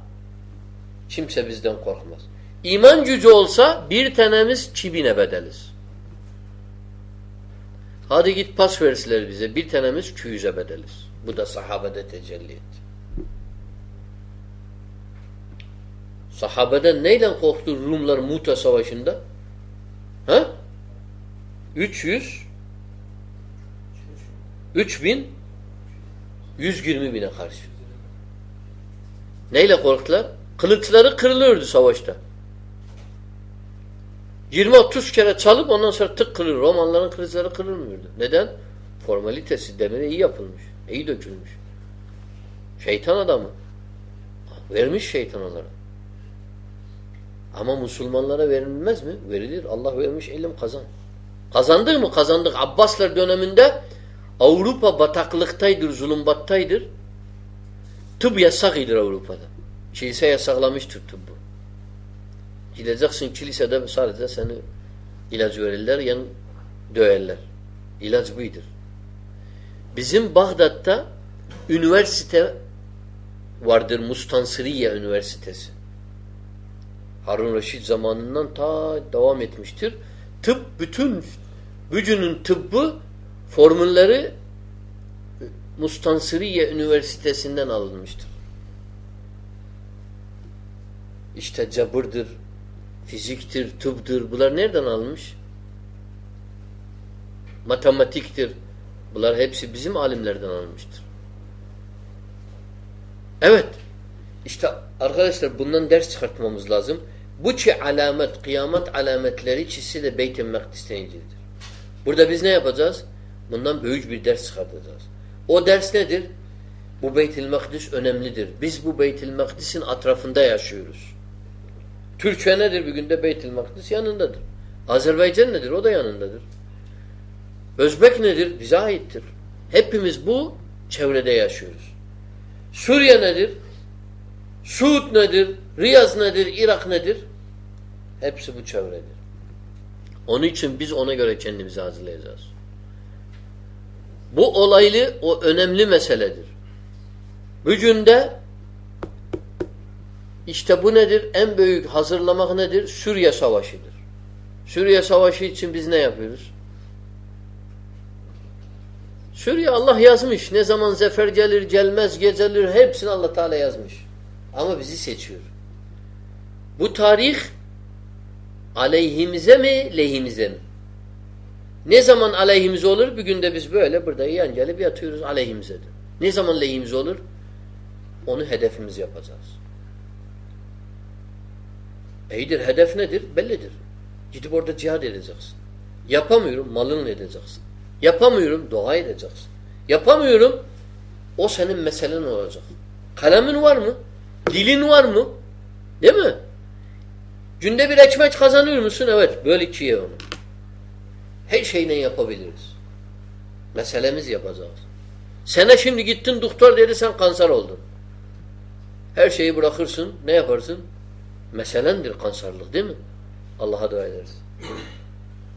kimse bizden korkmaz. İman gücü olsa bir tanemiz kibine bedeliz. Hadi git pas versiler bize. Bir tanemiz küyüze bedeliz. Bu da sahabede tecelli etti. Sahabeden neyle korktu Rumlar Muta Savaşı'nda? Ha? 300 3000 120 bine karşı. Neyle korktular? Kılıçları kırılıyordu savaşta. 20-30 kere çalıp ondan sonra tık kırılır. Romanların kılıçları kırılmıyordu. Neden? Formalitesi demire iyi yapılmış. İyi dökülmüş. Şeytan adamı. Vermiş şeytan onlara. Ama Müslümanlara verilmez mi? Verilir. Allah vermiş elim kazan. Kazandık mı? Kazandık. Abbaslar döneminde Avrupa bataklıktaydır, zulümbattaydır. Tıp yasak idir Avrupa'da. Kilise yasaklamıştır tıbbı. Gideceksin kilisede sadece seni ilaç verirler, yani döverler. İlaç buydur. Bizim Bağdat'ta üniversite vardır. Mustansiriye Üniversitesi. Harun Reşit zamanından ta devam etmiştir. Tıp bütün bücünün tıbbı formülleri Mustansiriye Üniversitesi'nden alınmıştır. İşte cabırdır, fiziktir, tıbdır. Bunlar nereden alınmış? Matematiktir. Bunlar hepsi bizim alimlerden alınmıştır. Evet. İşte arkadaşlar bundan ders çıkartmamız lazım. Bu ki alamet, kıyamet alametleri çizsi de Beyt-i Mekdis'ten ilgilidir. Burada biz ne yapacağız? Bundan büyük bir ders çıkartacağız. O ders nedir? Bu Beyt-i Mekdis önemlidir. Biz bu Beyt-i Mekdis'in atrafında yaşıyoruz. Türkiye nedir? Bir günde Beyt-i Mekdis yanındadır. Azerbaycan nedir? O da yanındadır. Özbek nedir? Bize aittir. Hepimiz bu çevrede yaşıyoruz. Suriye nedir? Suud nedir? Riyaz nedir? Irak nedir? Hepsi bu çevredir. Onun için biz ona göre kendimizi hazırlayacağız. Bu olaylı, o önemli meseledir. Bugün de işte bu nedir? En büyük hazırlamak nedir? Suriye Savaşı'dır. Suriye Savaşı için biz ne yapıyoruz? Suriye Allah yazmış. Ne zaman zefer gelir, gelmez, gecelir hepsini Allah Teala yazmış. Ama bizi seçiyor. Bu tarih aleyhimize mi, lehimize mi? Ne zaman aleyhimize olur? Bir günde biz böyle burada yan gelip yatıyoruz aleyhimizedir. Ne zaman lehimize olur? Onu hedefimiz yapacağız. İyidir, hedef nedir? Bellidir. Gidip orada cihad edeceksin. Yapamıyorum, malını edeceksin. Yapamıyorum, dua edeceksin. Yapamıyorum, o senin meselen olacak. Kalemin var mı? Dilin var mı? Değil mi? Günde bir ekmek kazanıyor musun? Evet. Böyle ikiye onu. Her şeyle yapabiliriz. Meselemiz yapacağız. Sana şimdi gittin doktor dedi sen kanser oldun. Her şeyi bırakırsın. Ne yaparsın? Meselendir kanserlik değil mi? Allah'a dua edersin.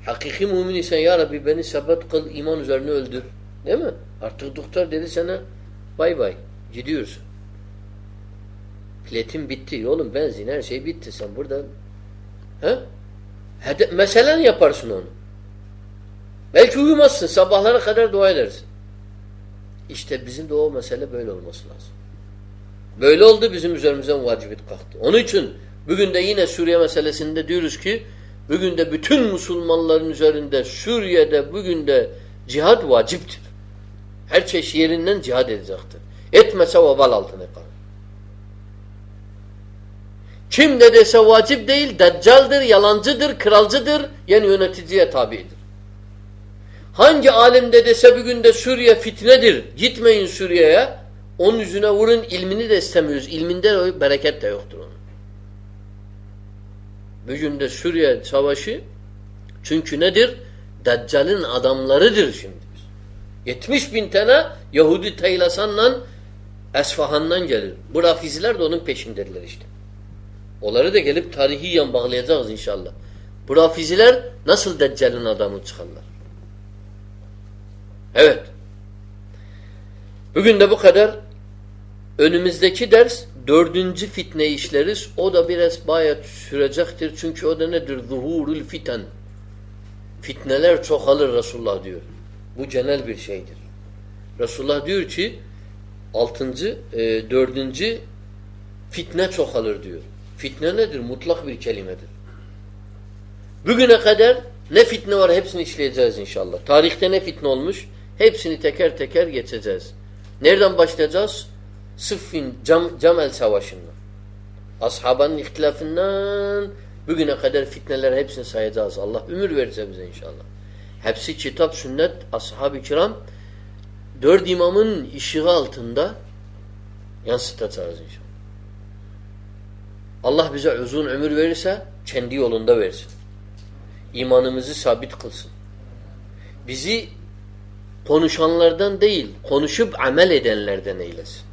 Hakiki mümin isen ya Rabbi beni sebat kıl iman üzerine öldür. Değil mi? Artık doktor dedi sana bay bay. Gidiyorsun. Platin bitti. Oğlum benzin her şey bitti. Sen burada he? Hede meselen yaparsın onu. Belki uyumazsın. Sabahlara kadar dua edersin. İşte bizim de o mesele böyle olması lazım. Böyle oldu bizim üzerimizden vacibet kalktı. Onun için bugün de yine Suriye meselesinde diyoruz ki bugün de bütün Müslümanların üzerinde Suriye'de bugün de cihad vaciptir. Her çeşit yerinden cihad edecektir. Etmese vebal altına kalır. Kim de dese vacip değil, deccaldır, yalancıdır, kralcıdır, yani yöneticiye tabidir. Hangi alim de dese bugün de Suriye fitnedir, gitmeyin Suriye'ye, onun yüzüne vurun, ilmini de istemiyoruz. İlminde bereket de yoktur onun. Bugün de Suriye savaşı, çünkü nedir? Deccal'in adamlarıdır şimdi. 70 bin tane Yahudi Taylasan'la Esfahan'dan gelir. Bu rafiziler de onun peşindedirler işte. Onları da gelip tarihiyen bağlayacağız inşallah. Bu rafiziler nasıl Deccal'in adamı çıkarlar? Evet. Bugün de bu kadar. Önümüzdeki ders dördüncü fitne işleriz. O da biraz bayağı sürecektir. Çünkü o da nedir? Zuhurul fiten. Fitneler çoğalır Resulullah diyor. Bu genel bir şeydir. Resulullah diyor ki altıncı, e, dördüncü fitne çoğalır diyor. Fitne nedir? Mutlak bir kelimedir. Bugüne kadar ne fitne var hepsini işleyeceğiz inşallah. Tarihte ne fitne olmuş hepsini teker teker geçeceğiz. Nereden başlayacağız? Sıffin, Cam, Camel Savaşı'ndan. Ashabanın ihtilafından bugüne kadar fitneler hepsini sayacağız. Allah ömür verirse bize inşallah. Hepsi kitap, sünnet, ashab-ı kiram dört imamın ışığı altında yansıtacağız inşallah. Allah bize uzun ömür verirse kendi yolunda versin. İmanımızı sabit kılsın. Bizi konuşanlardan değil, konuşup amel edenlerden eylesin.